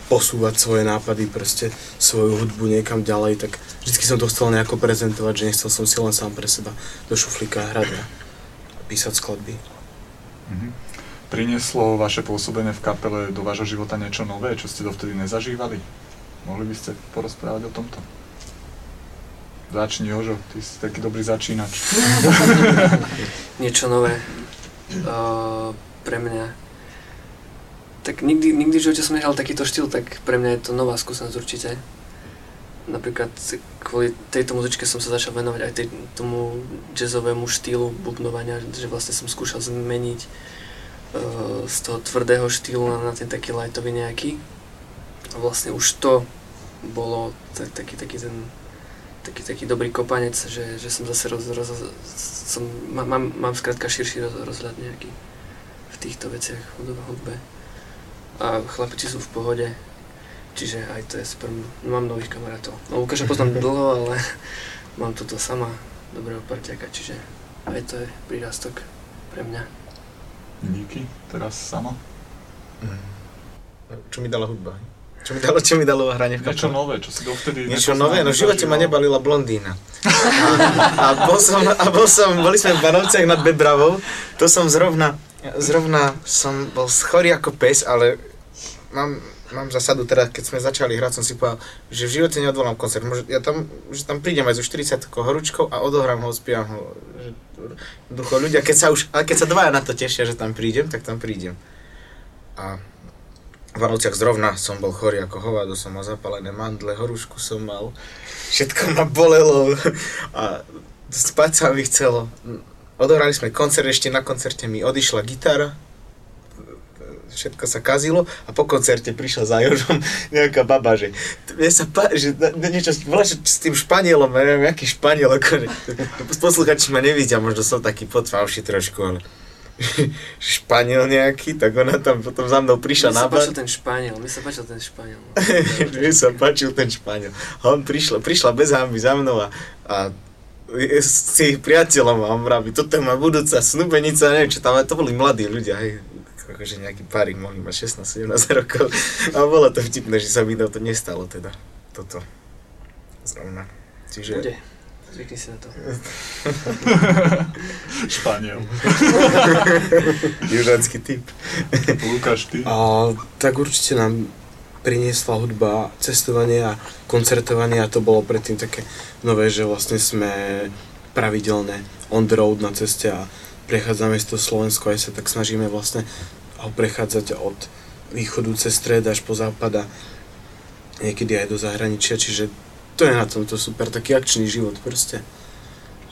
[SPEAKER 6] posúvať svoje nápady, proste svoju hudbu niekam ďalej, tak vždycky som to chcel nejako prezentovať, že nechcel som si len sám pre seba do šuflíka hrať a písať skladby.
[SPEAKER 5] Mhm. Prinieslo vaše pôsobenie v kapele do vášho života niečo nové, čo ste dovtedy nezažívali? Mohli by ste porozprávať o tomto? Začni, Jožo, ty si taký dobrý začínač.
[SPEAKER 8] Niečo nové uh, pre mňa. Tak nikdy, nikdy v živote som nehral takýto štýl, tak pre mňa je to nová skúsenosť určite. Napríklad kvôli tejto muzičke som sa začal venovať aj tej, tomu jazzovému štýlu bubnovania, že vlastne som skúšal zmeniť uh, z toho tvrdého štýlu na, na ten taký lightový nejaký. A vlastne už to bolo tak, taký, taký ten taký, taký dobrý kopanec, že, že som zase roz, roz, som, mám, mám, skrátka širší roz, rozhľad nejaký v týchto veciach v hudbe. A chlapiči sú v pohode, čiže aj to je super. Mám nových kamarátov. No Lukáša poznám dlho, ale mám toto sama dobrého parťaka, čiže aj to je prírastok pre mňa.
[SPEAKER 5] Díky, teraz sama.
[SPEAKER 7] Čo mi dala hudba? Čo mi dalo, čo mi dalo hranie v
[SPEAKER 5] Niečo
[SPEAKER 7] kapele?
[SPEAKER 5] nové, čo si dovtedy
[SPEAKER 7] Niečo nové, no v živote ma nebalila blondína. A, a, bol som, a bol som, boli sme v Banovciach nad Bebravou, to som zrovna, zrovna som bol chorý ako pes, ale mám, mám zásadu teda, keď sme začali hrať, som si povedal, že v živote neodvolám koncert. Môže, ja tam, že tam prídem aj so 40 horúčkou a odohrám ho, spievam ho. Že, ducho ľudia, keď sa už, ale keď sa dvaja na to tešia, že tam prídem, tak tam prídem. A v Vanovciach zrovna som bol chorý ako hovado, som mal zapálené mandle, horúšku som mal, všetko ma bolelo a spať sa mi chcelo. Odohrali sme koncert, ešte na koncerte mi odišla gitara, všetko sa kazilo a po koncerte prišla za Jožom nejaká baba, že mne sa pá, že niečo, že s tým Španielom, ja neviem, aký Španiel, akože, posluchači ma nevidia, možno som taký podfavší trošku, ale Španiel nejaký, tak ona tam potom za mnou prišla na bar.
[SPEAKER 8] ten Španiel, mne sa páčil ten Španiel.
[SPEAKER 7] Mne sa páčil ten Španiel. A on prišla, prišla bez hamby za mnou a, a s jej priateľom a on vraví, toto je moja budúca snúbenica, neviem čo tam, ale to boli mladí ľudia, hej. Akože nejaký párik mohli mať 16-17 rokov. A bolo to vtipné, že sa mi to nestalo teda, toto. Zrovna. Čiže...
[SPEAKER 8] Bude. Zvykni si na to.
[SPEAKER 5] Španiel.
[SPEAKER 7] Južanský typ.
[SPEAKER 5] Lukáš, ty?
[SPEAKER 6] A, tak určite nám priniesla hudba cestovanie a koncertovanie a to bolo predtým také nové, že vlastne sme pravidelné on the road na ceste a prechádzame si to Slovensko aj sa tak snažíme vlastne ho prechádzať od východu cez stred až po západ a niekedy aj do zahraničia, čiže to je na tomto super, taký akčný život proste.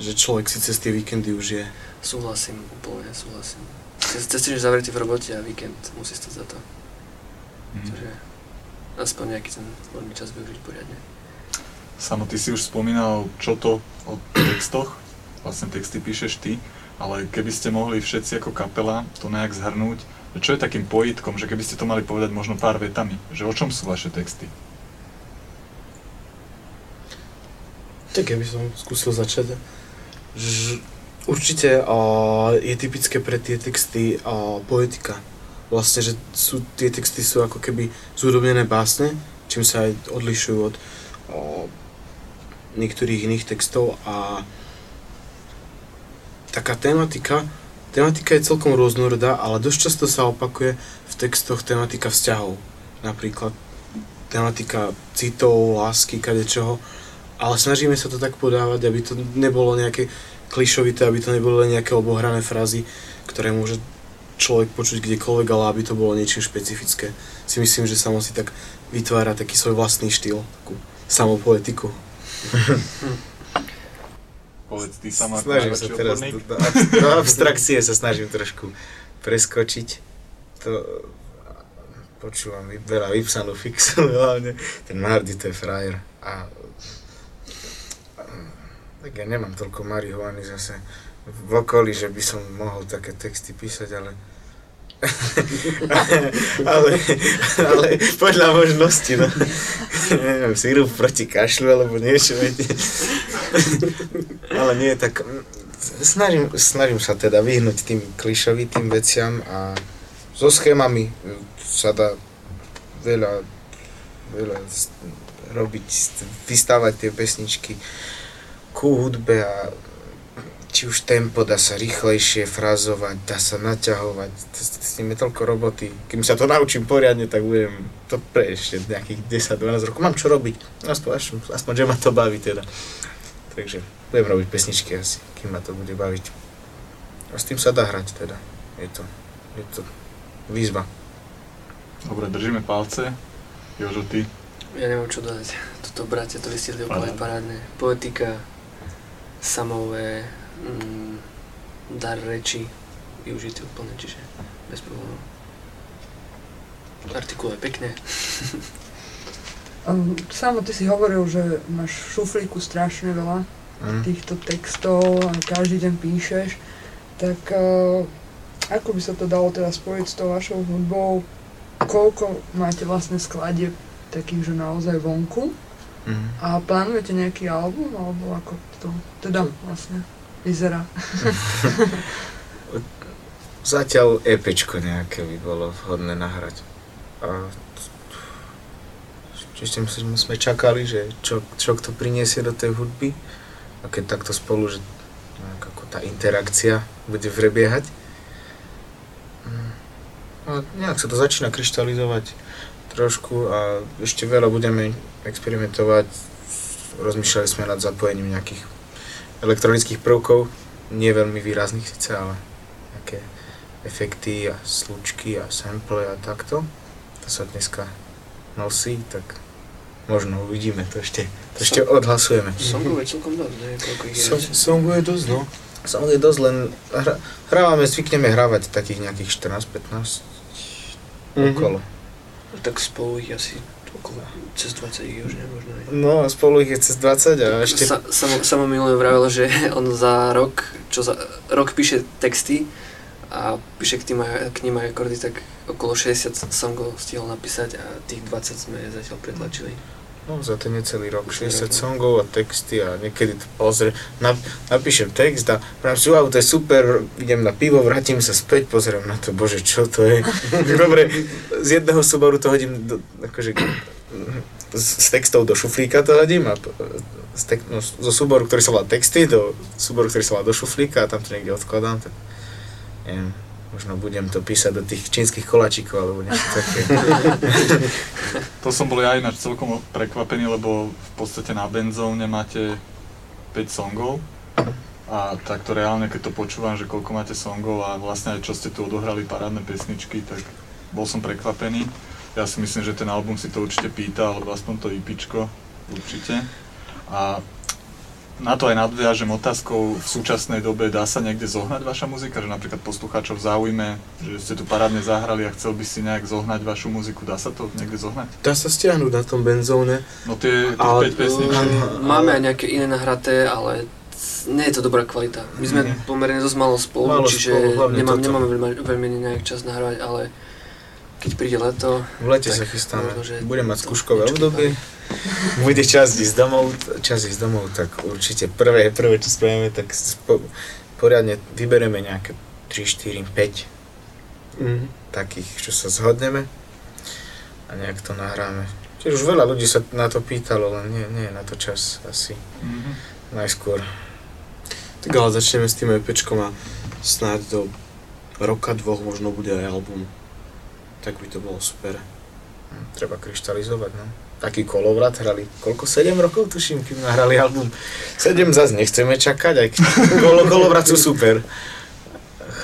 [SPEAKER 6] Že človek si cez tie víkendy užije.
[SPEAKER 8] Súhlasím, úplne súhlasím. Cez cez zavretý v robote a víkend musí stať za to.
[SPEAKER 5] Mhm.
[SPEAKER 8] Takže aspoň nejaký ten voľný čas využiť poriadne.
[SPEAKER 5] Samo, ty si už spomínal, čo to o textoch, vlastne texty píšeš ty, ale keby ste mohli všetci ako kapela to nejak zhrnúť, že čo je takým pojitkom, že keby ste to mali povedať možno pár vetami, že o čom sú vaše texty?
[SPEAKER 6] Tak ja by som skúsil začať. Ž, určite uh, je typické pre tie texty uh, poetika. Vlastne, že sú, tie texty sú ako keby zúdobnené básne, čím sa aj odlišujú od uh, niektorých iných textov a taká tematika, tematika je celkom rôznorodá, ale dosť často sa opakuje v textoch tematika vzťahov. Napríklad tematika citov, lásky, kadečoho. Ale snažíme sa to tak podávať, aby to nebolo nejaké klišovité, aby to nebolo len nejaké obohrané frázy, ktoré môže človek počuť kdekoľvek, ale aby to bolo niečím špecifické. Si myslím, že sa musí tak vytvárať taký svoj vlastný štýl, takú samopoetiku.
[SPEAKER 5] Povedz ty sama
[SPEAKER 7] Snažím sa teraz do, do, ab- do abstrakcie sa snažím trošku preskočiť. To počúvam veľa vypsanú fixu, hlavne ten Mardy to je frajer. A, a tak ja nemám toľko marihuany zase v okolí, že by som mohol také texty písať, ale ale, ale podľa možnosti, no. Neviem, sírup proti kašľu alebo niečo, viete. ale nie, tak snažím, snažím sa teda vyhnúť tým klišovitým veciam a so schémami sa dá veľa, veľa robiť, vystávať tie pesničky ku hudbe a či už tempo, dá sa rýchlejšie frazovať, dá sa naťahovať, s, s tým je toľko roboty. Kým sa to naučím poriadne, tak budem to pre ešte nejakých 10-12 rokov. Mám čo robiť, aspoň, aspoň, aspoň, že ma to baví teda. Takže budem robiť pesničky asi, kým ma to bude baviť. A s tým sa dá hrať teda. Je to, je to výzva.
[SPEAKER 5] Dobre, držíme palce. Jožo, ty?
[SPEAKER 8] Ja nemám čo dodať. Toto bratia to vystihli úplne parádne. Poetika, samové, mm, dar reči, využitý úplne, čiže bez problémov. Artikuluje pekne.
[SPEAKER 4] Um, Samo ty si hovoril, že máš v šuflíku strašne veľa
[SPEAKER 7] Mm.
[SPEAKER 4] týchto textov a každý deň píšeš, tak uh, ako by sa to dalo teda spojiť s tou vašou hudbou? Koľko máte vlastne skladieb takých, že naozaj vonku?
[SPEAKER 7] Mhm.
[SPEAKER 4] A plánujete nejaký album, alebo ako to teda vlastne vyzerá?
[SPEAKER 7] Zatiaľ EPčko nejaké by bolo vhodné nahrať. A ešte sme, sme čakali, že čo, čo to priniesie do tej hudby. A keď takto spolu, že ako tá interakcia bude vrebiehať. Mm. A nejak sa to začína kryštalizovať trošku a ešte veľa budeme experimentovať. Rozmýšľali sme nad zapojením nejakých elektronických prvkov, nie veľmi výrazných síce, ale nejaké efekty a slučky a sample a takto. To sa dneska nosí, tak možno uvidíme, to ešte, to ešte odhlasujeme.
[SPEAKER 8] Songov je celkom dosť? Koľko ich je?
[SPEAKER 6] Songu je dosť, no.
[SPEAKER 7] Song je dosť, len hra, hrávame, zvykneme hrávať takých nejakých 14-15
[SPEAKER 6] Mhm.
[SPEAKER 7] okolo.
[SPEAKER 8] Tak spolu ich asi cez 20 ich už nemožno.
[SPEAKER 7] No, spolu ich je cez 20 a ešte...
[SPEAKER 8] Sa, samo, samo minulé vravil, že on za rok, čo za rok píše texty a píše k, tým aj, k ním aj akordy, tak okolo 60 songov stihol napísať a tých 20 sme zatiaľ pretlačili.
[SPEAKER 7] No, za ten necelý rok, 60 songov a texty a niekedy to pozrie, nap, napíšem text a pravím si, wow, to je super, idem na pivo, vrátim sa späť, pozriem na to, bože, čo to je. Dobre, z jedného súboru to hodím, do, akože, z, z textov do šuflíka to hodím a z tek, no, zo súboru, ktorý sa volá texty, do súboru, ktorý sa volá do šuflíka a tam to niekde odkladám, tak neviem, možno budem to písať do tých čínskych koláčikov alebo niečo také.
[SPEAKER 5] To som bol ja ináč celkom prekvapený, lebo v podstate na benzóne máte 5 songov a takto reálne, keď to počúvam, že koľko máte songov a vlastne aj čo ste tu odohrali parádne pesničky, tak bol som prekvapený. Ja si myslím, že ten album si to určite pýta, alebo aspoň to IPčko, určite. A na to aj nadviažem otázkou, v súčasnej dobe dá sa niekde zohnať vaša muzika, že napríklad poslucháčov zaujme, že ste tu parádne zahrali a chcel by si nejak zohnať vašu muziku, dá sa to niekde zohnať?
[SPEAKER 6] Dá sa stiahnuť na tom benzóne.
[SPEAKER 5] No tie, tých
[SPEAKER 6] Ale-
[SPEAKER 5] 5 pesničiek.
[SPEAKER 8] Máme aj nejaké iné nahraté, ale nie je to dobrá kvalita. My sme pomerne dosť malo spolu, čiže
[SPEAKER 6] spolu,
[SPEAKER 8] nemám, nemáme veľmi, veľmi nejak čas nahrávať, ale keď príde leto,
[SPEAKER 7] V lete sa chystáme.
[SPEAKER 8] možno,
[SPEAKER 7] Budem mať skúškové obdobie. Bude čas ísť domov, čas ísť domov, tak určite prvé, prvé čo spravíme, tak spo, poriadne vyberieme nejaké 3, 4, 5
[SPEAKER 6] Mhm.
[SPEAKER 7] takých, čo sa zhodneme a nejak to nahráme. Čiže už veľa ľudí sa na to pýtalo, len nie, nie je na to čas asi
[SPEAKER 5] Mhm.
[SPEAKER 7] najskôr.
[SPEAKER 6] Tak ale začneme s tým EPčkom a snáď do roka, dvoch možno bude aj album. Tak by to bolo super.
[SPEAKER 7] Hm, Treba kryštalizovať, no. Taký kolovrat hrali, koľko? 7 rokov tuším, kým nahrali album. 7 zase nechceme čakať, aj kolo, kolovrat sú super.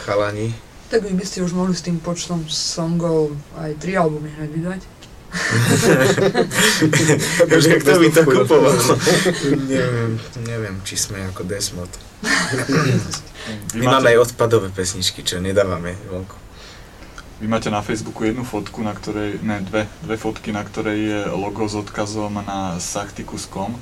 [SPEAKER 7] Chalani.
[SPEAKER 4] Tak vy by ste už mohli s tým počtom songov aj tri albumy hneď vydať.
[SPEAKER 7] Takže kto by to kupoval? neviem, neviem, či sme ako Desmod. My máme aj odpadové pesničky, čo nedávame vonku.
[SPEAKER 5] Vy máte na Facebooku jednu fotku, na ktorej, ne, dve, dve fotky, na ktorej je logo s odkazom na Sachticus.com.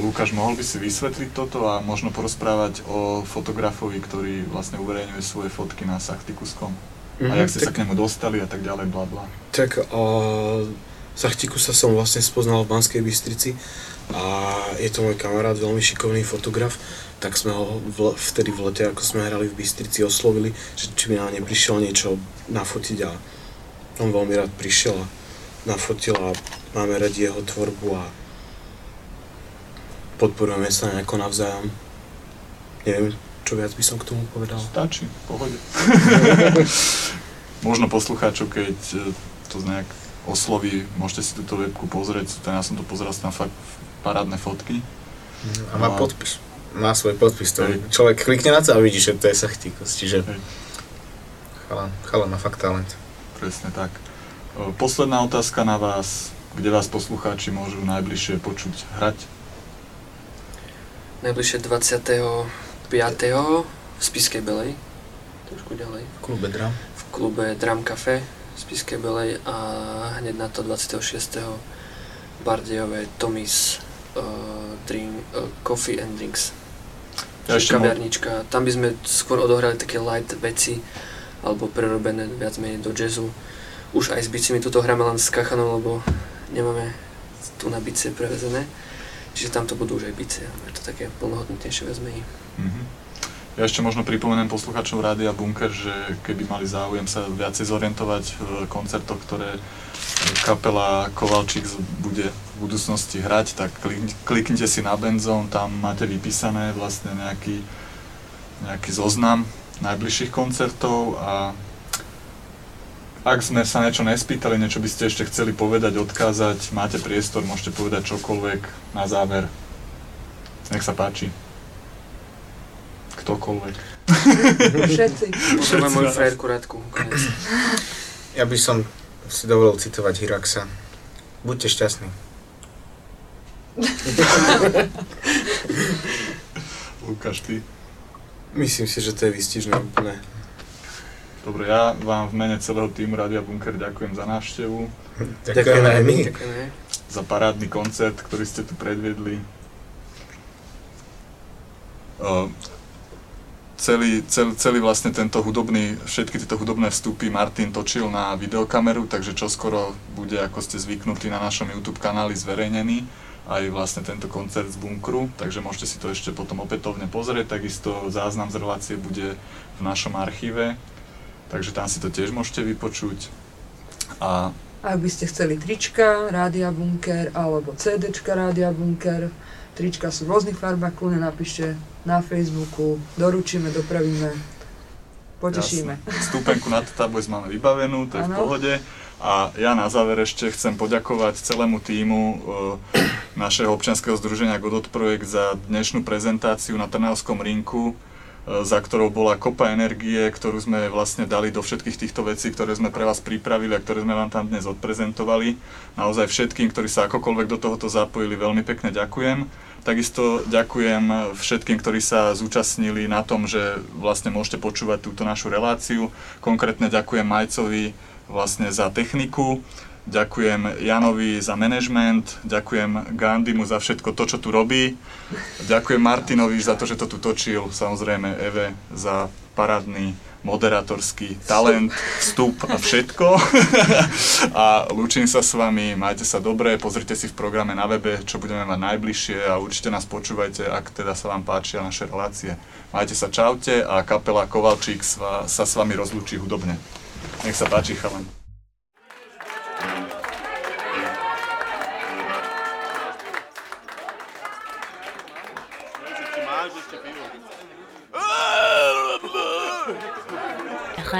[SPEAKER 5] Lukáš, mohol by si vysvetliť toto a možno porozprávať o fotografovi, ktorý vlastne uverejňuje svoje fotky na Sachticus.com? A
[SPEAKER 6] Mhm,
[SPEAKER 5] jak ste
[SPEAKER 6] tak-
[SPEAKER 5] sa k nemu dostali a tak ďalej, bla bla.
[SPEAKER 6] Tak uh, Zachtiku sa som vlastne spoznal v Banskej Bystrici a je to môj kamarát, veľmi šikovný fotograf, tak sme ho v, vtedy v lete, ako sme hrali v Bystrici, oslovili, že či by nám neprišiel niečo nafotiť a on veľmi rád prišiel a nafotil a máme radi jeho tvorbu a podporujeme sa nejako navzájom. Neviem, čo viac by som k tomu povedal.
[SPEAKER 5] Stačí, pohode. Možno poslucháčov, keď e, to nejak osloví, môžete si túto webku pozrieť, ten, ja som to pozeral, tam fakt parádne fotky.
[SPEAKER 7] A má
[SPEAKER 5] No.
[SPEAKER 7] podpis. Má svoj podpis, to
[SPEAKER 5] Hej.
[SPEAKER 7] človek klikne na to a vidí, že to je Sachtikus, čiže
[SPEAKER 5] Hej.
[SPEAKER 7] chalan, chalan má fakt talent.
[SPEAKER 5] Presne tak. Posledná otázka na vás, kde vás poslucháči môžu najbližšie počuť hrať.
[SPEAKER 8] najbližšie 25. v Spiskej Belej, trošku ďalej,
[SPEAKER 7] V klube Dram.
[SPEAKER 8] v klube Drum Cafe v Spiskej Belej a hneď na to 26. Bardejové Tommy's uh, drink, uh, Coffee and Drinks.
[SPEAKER 5] Ja
[SPEAKER 8] kaviarnička. Tam by sme skôr odohrali také light veci, alebo prerobené viac menej do jazzu. Už aj s bicimi tuto hráme len s kachanom, lebo nemáme tu na bicie prevezené. Čiže tam to budú už aj bicie, je to také plnohodnotnejšie viac menej.
[SPEAKER 5] Mhm. Ja ešte možno pripomeniem poslucháčov Rádia Bunker, že keby mali záujem sa viacej zorientovať v koncertoch, ktoré kapela Kovalčík bude v budúcnosti hrať, tak klik- kliknite si na Benzón, tam máte vypísané vlastne nejaký, nejaký zoznam najbližších koncertov a ak sme sa niečo nespýtali, niečo by ste ešte chceli povedať, odkázať, máte priestor, môžete povedať čokoľvek na záver. Nech sa páči. Ktokoľvek.
[SPEAKER 4] Všetci.
[SPEAKER 8] Potrebujem moju
[SPEAKER 5] naraz.
[SPEAKER 8] frajerku Radku, konec.
[SPEAKER 7] Ja by som si dovolil citovať Hiraxa. Buďte šťastní.
[SPEAKER 5] Lukáš, ty.
[SPEAKER 6] Myslím si, že to je výstižné úplne.
[SPEAKER 5] Dobre, ja vám v mene celého týmu Rádia Bunker ďakujem za návštevu,
[SPEAKER 7] Ďakujeme aj my.
[SPEAKER 5] Za parádny koncert, ktorý ste tu predviedli. Uh, celý, cel, celý vlastne tento hudobný, všetky tieto hudobné vstupy Martin točil na videokameru, takže čoskoro bude, ako ste zvyknutí, na našom YouTube kanáli zverejnený aj vlastne tento koncert z bunkru, takže môžete si to ešte potom opätovne pozrieť, takisto záznam z relácie bude v našom archíve, takže tam si to tiež môžete vypočuť. A
[SPEAKER 4] Ak by ste chceli trička Rádia Bunker alebo CDčka Rádia Bunker, trička sú v rôznych farbách, kľudne napíšte na Facebooku, doručíme, dopravíme, potešíme.
[SPEAKER 5] Jasné. Vstúpenku na Tata Boys máme vybavenú, to je v
[SPEAKER 4] Áno.
[SPEAKER 5] pohode. A ja na záver ešte chcem poďakovať celému týmu e, našeho občianskeho združenia Godot Projekt za dnešnú prezentáciu na Trnavskom rinku, za ktorou bola kopa energie, ktorú sme vlastne dali do všetkých týchto vecí, ktoré sme pre vás pripravili a ktoré sme vám tam dnes odprezentovali. Naozaj všetkým, ktorí sa akokoľvek do tohoto zapojili, veľmi pekne ďakujem. Takisto ďakujem všetkým, ktorí sa zúčastnili na tom, že vlastne môžete počúvať túto našu reláciu. Konkrétne ďakujem Majcovi vlastne za techniku. Ďakujem Janovi za management, ďakujem Gandimu za všetko to, čo tu robí, ďakujem Martinovi za to, že to tu točil, samozrejme Eve za parádny moderátorský talent, vstup a všetko. a lúčim sa s vami, majte sa dobre, pozrite si v programe na webe, čo budeme mať najbližšie a určite nás počúvajte, ak teda sa vám páčia naše relácie. Majte sa, čaute a kapela Kovalčík sa, sa s vami rozlúči hudobne. Nech sa páči, chalan.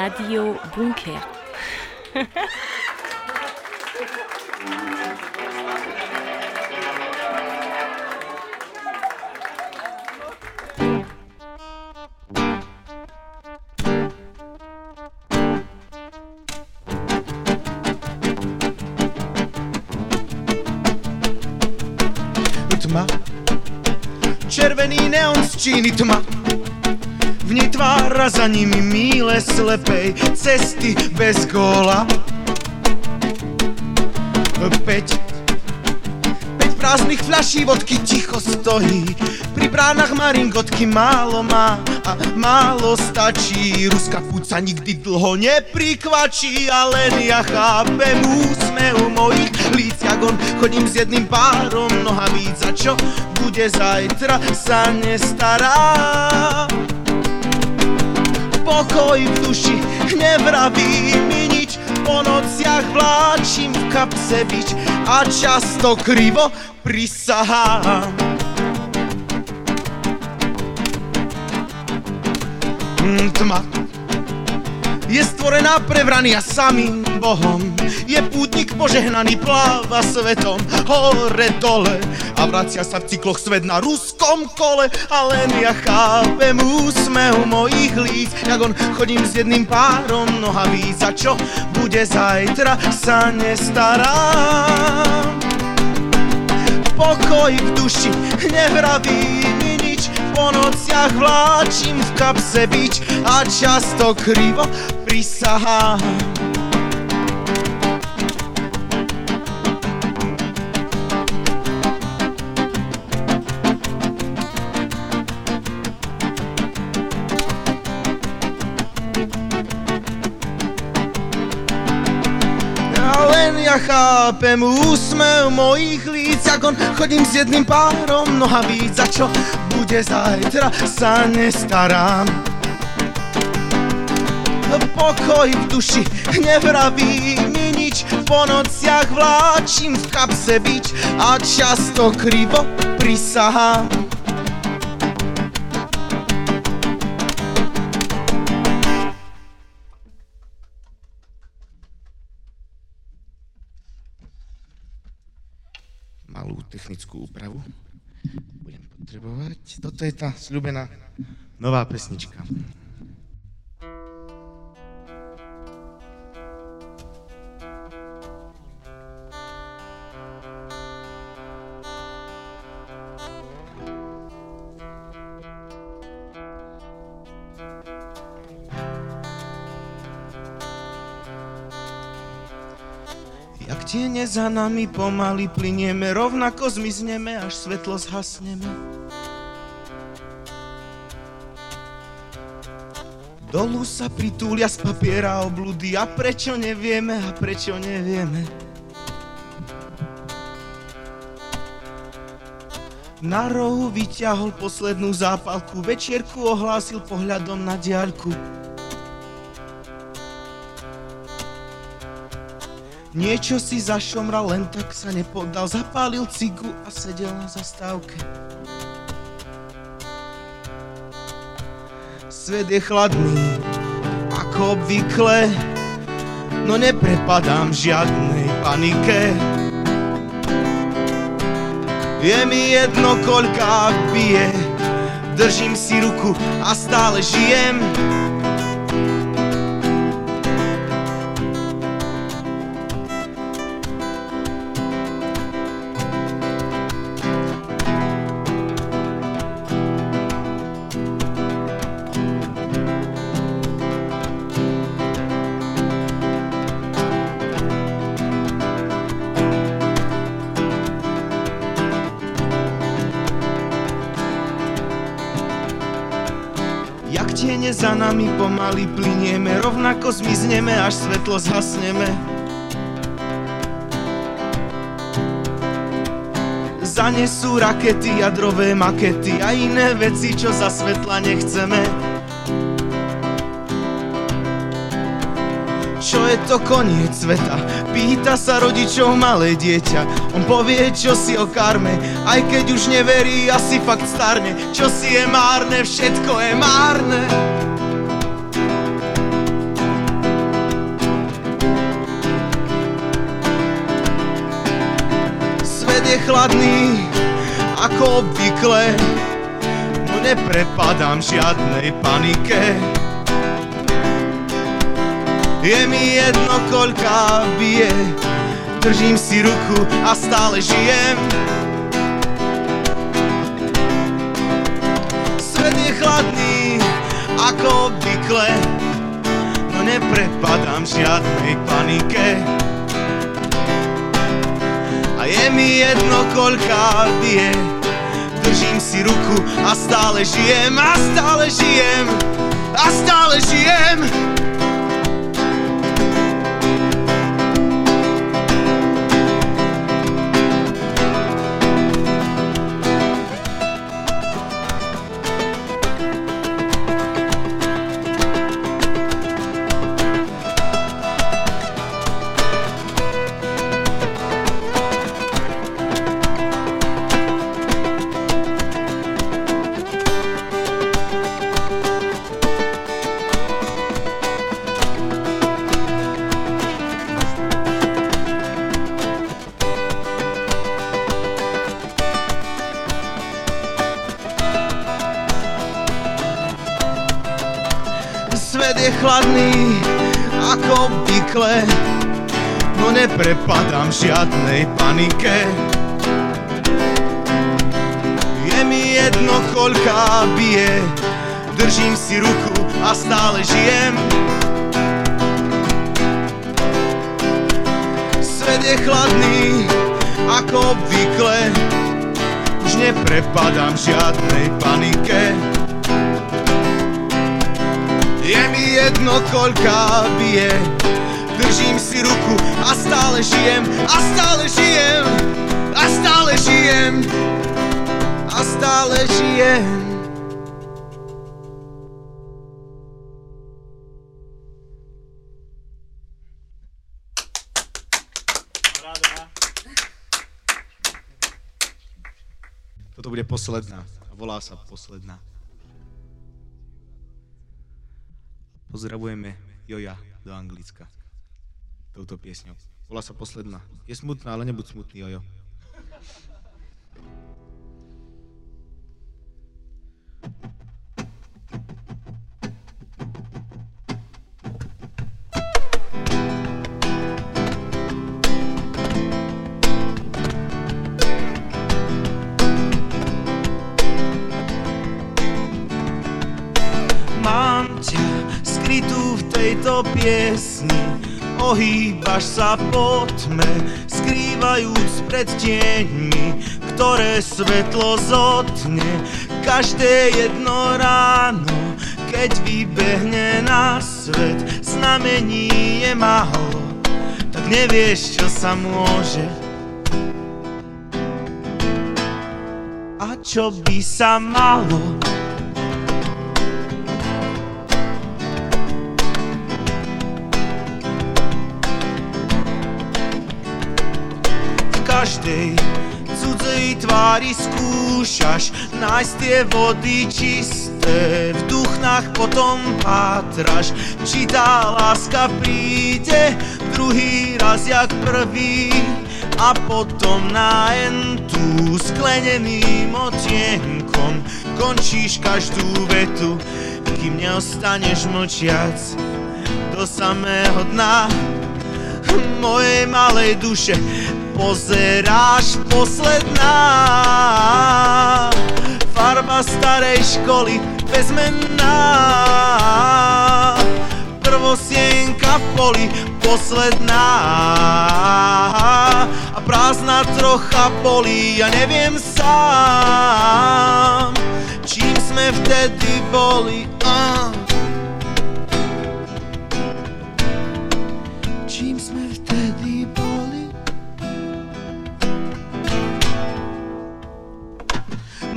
[SPEAKER 14] Radio Bunker.
[SPEAKER 11] Tma, červený neon z Číny tma nej tvára za nimi míle slepej cesty bez góla. Peť, päť prázdnych fľaší vodky ticho stojí, pri bránach maringotky málo má a málo stačí. Ruská púca nikdy dlho neprikvačí a len ja chápem úsmev mojich líc, jak on chodím s jedným párom nohavíc a čo bude zajtra sa nestará pokoj v duši, nevraví mi nič, po nociach vláčim v kapse bič a často krivo prisahám. Mm, Tma je stvorená pre vrany a samým Bohom. Je pútnik požehnaný, pláva svetom hore dole. A vracia sa v cykloch svet na ruskom kole. A len ja chápem úsmev mojich líc. Jak on chodím s jedným párom nohavíc a čo bude zajtra sa nestarám. Pokoj v duši nevraví po nociach vláčim v kapse bič a často krivo prisahám. Ja chápem úsmev mojich líc, jak chodím s jedným párom nohavíc, za čo bude zajtra sa nestarám. Pokoj v duši nevraví mi nič, po nociach vláčim v kapse bič a často krivo prisahám. technickú úpravu potrebovať. Toto je tá sľubená nová pesnička. Jak tiene za nami pomaly plinieme, rovnako zmizneme, až svetlo zhasneme. Dolu sa pritúlia z papiera obludy a prečo nevieme a prečo nevieme. Na rohu vyťahol poslednú zápalku, večierku ohlásil pohľadom na diaľku. Niečo si zašomral, len tak sa nepodal, zapálil cigu a sedel na zastávke. Svet je chladný, ako obvykle, no neprepadám žiadnej panike. Je mi jedno, koľká bije, držím si ruku a stále žijem. Pomaly plinieme, rovnako zmizneme, až svetlo zhasneme. Zanesú rakety, jadrové makety a iné veci, čo za svetla nechceme. Čo je to koniec sveta? Pýta sa rodičov malé dieťa On povie, čo si o karme Aj keď už neverí, asi fakt starne Čo si je márne, všetko je márne chladný, ako obvykle. No neprepadám žiadnej panike. Je mi jedno, koľká bije. Držím si ruku a stále žijem. Svet je chladný, ako obvykle. No neprepadám žiadnej panike A je mi jedno, koľká bije. Držím si ruku a stále žijem A stále žijem A stále žijem neprepadám žiadnej panike. Je mi jedno, koľká bije Držím si ruku a stále žijem. Svet je chladný, ako obvykle Už neprepadám žiadnej panike. Je mi jedno, koľká bije Držím si ruku a stále žijem A stále žijem A stále žijem A stále žijem
[SPEAKER 12] Toto bude posledná. Volá sa posledná. Pozdravujeme Joja do Anglicka touto piesňou. Volá sa posledná. Je smutná, ale nebuď smutný, Jojo.
[SPEAKER 11] Mám ťa skrytú v tejto piesni Ohýbaš sa po tme Skrývajúc pred tieňmi Ktoré svetlo zotne. Každé jedno ráno Keď vybehne na svet Znamení je málo Tak nevieš, čo sa môže. A čo by sa malo každej cudzej tvári skúšaš nájsť tie vody čisté. V duchnách potom pátraš či tá láska príde druhý raz jak prvý. A potom na entu skleneným otienkom končíš každú vetu kým neostaneš mlčiac do samého dna. Mojej malej duše pozeráš posledná. Farba starej školy bezmenná. Prvosienka v poli posledná. A prázdna trocha polí, ja neviem sám Čím sme vtedy boli,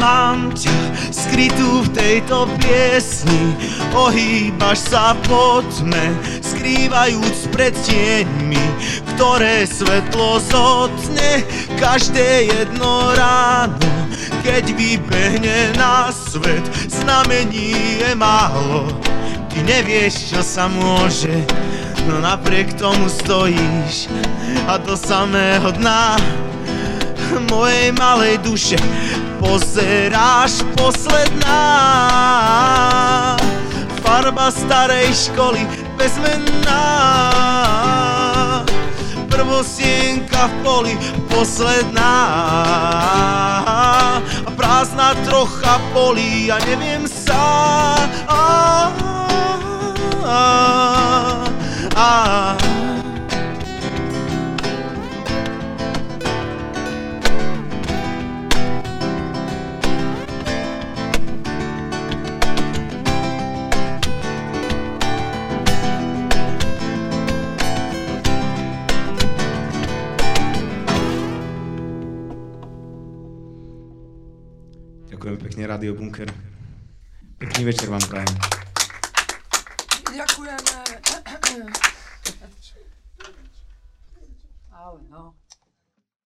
[SPEAKER 11] Mám ťa skrytú v tejto piesni. Ohýbaš sa po tme Skrývajúc pred tieňmi Ktoré svetlo zotne Každé jedno ráno. Keď vybehne na svet Znamení je málo. Ty nevieš, čo sa môže No napriek tomu stojíš. A do samého dna mojej malej duše pozeráš posledná. Farba starej školy bezmenná. Prvosienka v poli posledná. A prázdna trocha polí a neviem sa. A, a, a, a.
[SPEAKER 12] Ďakujem pekne, Radio Bunker. Pekný večer vám prajem.
[SPEAKER 4] Ďakujeme. Ale no.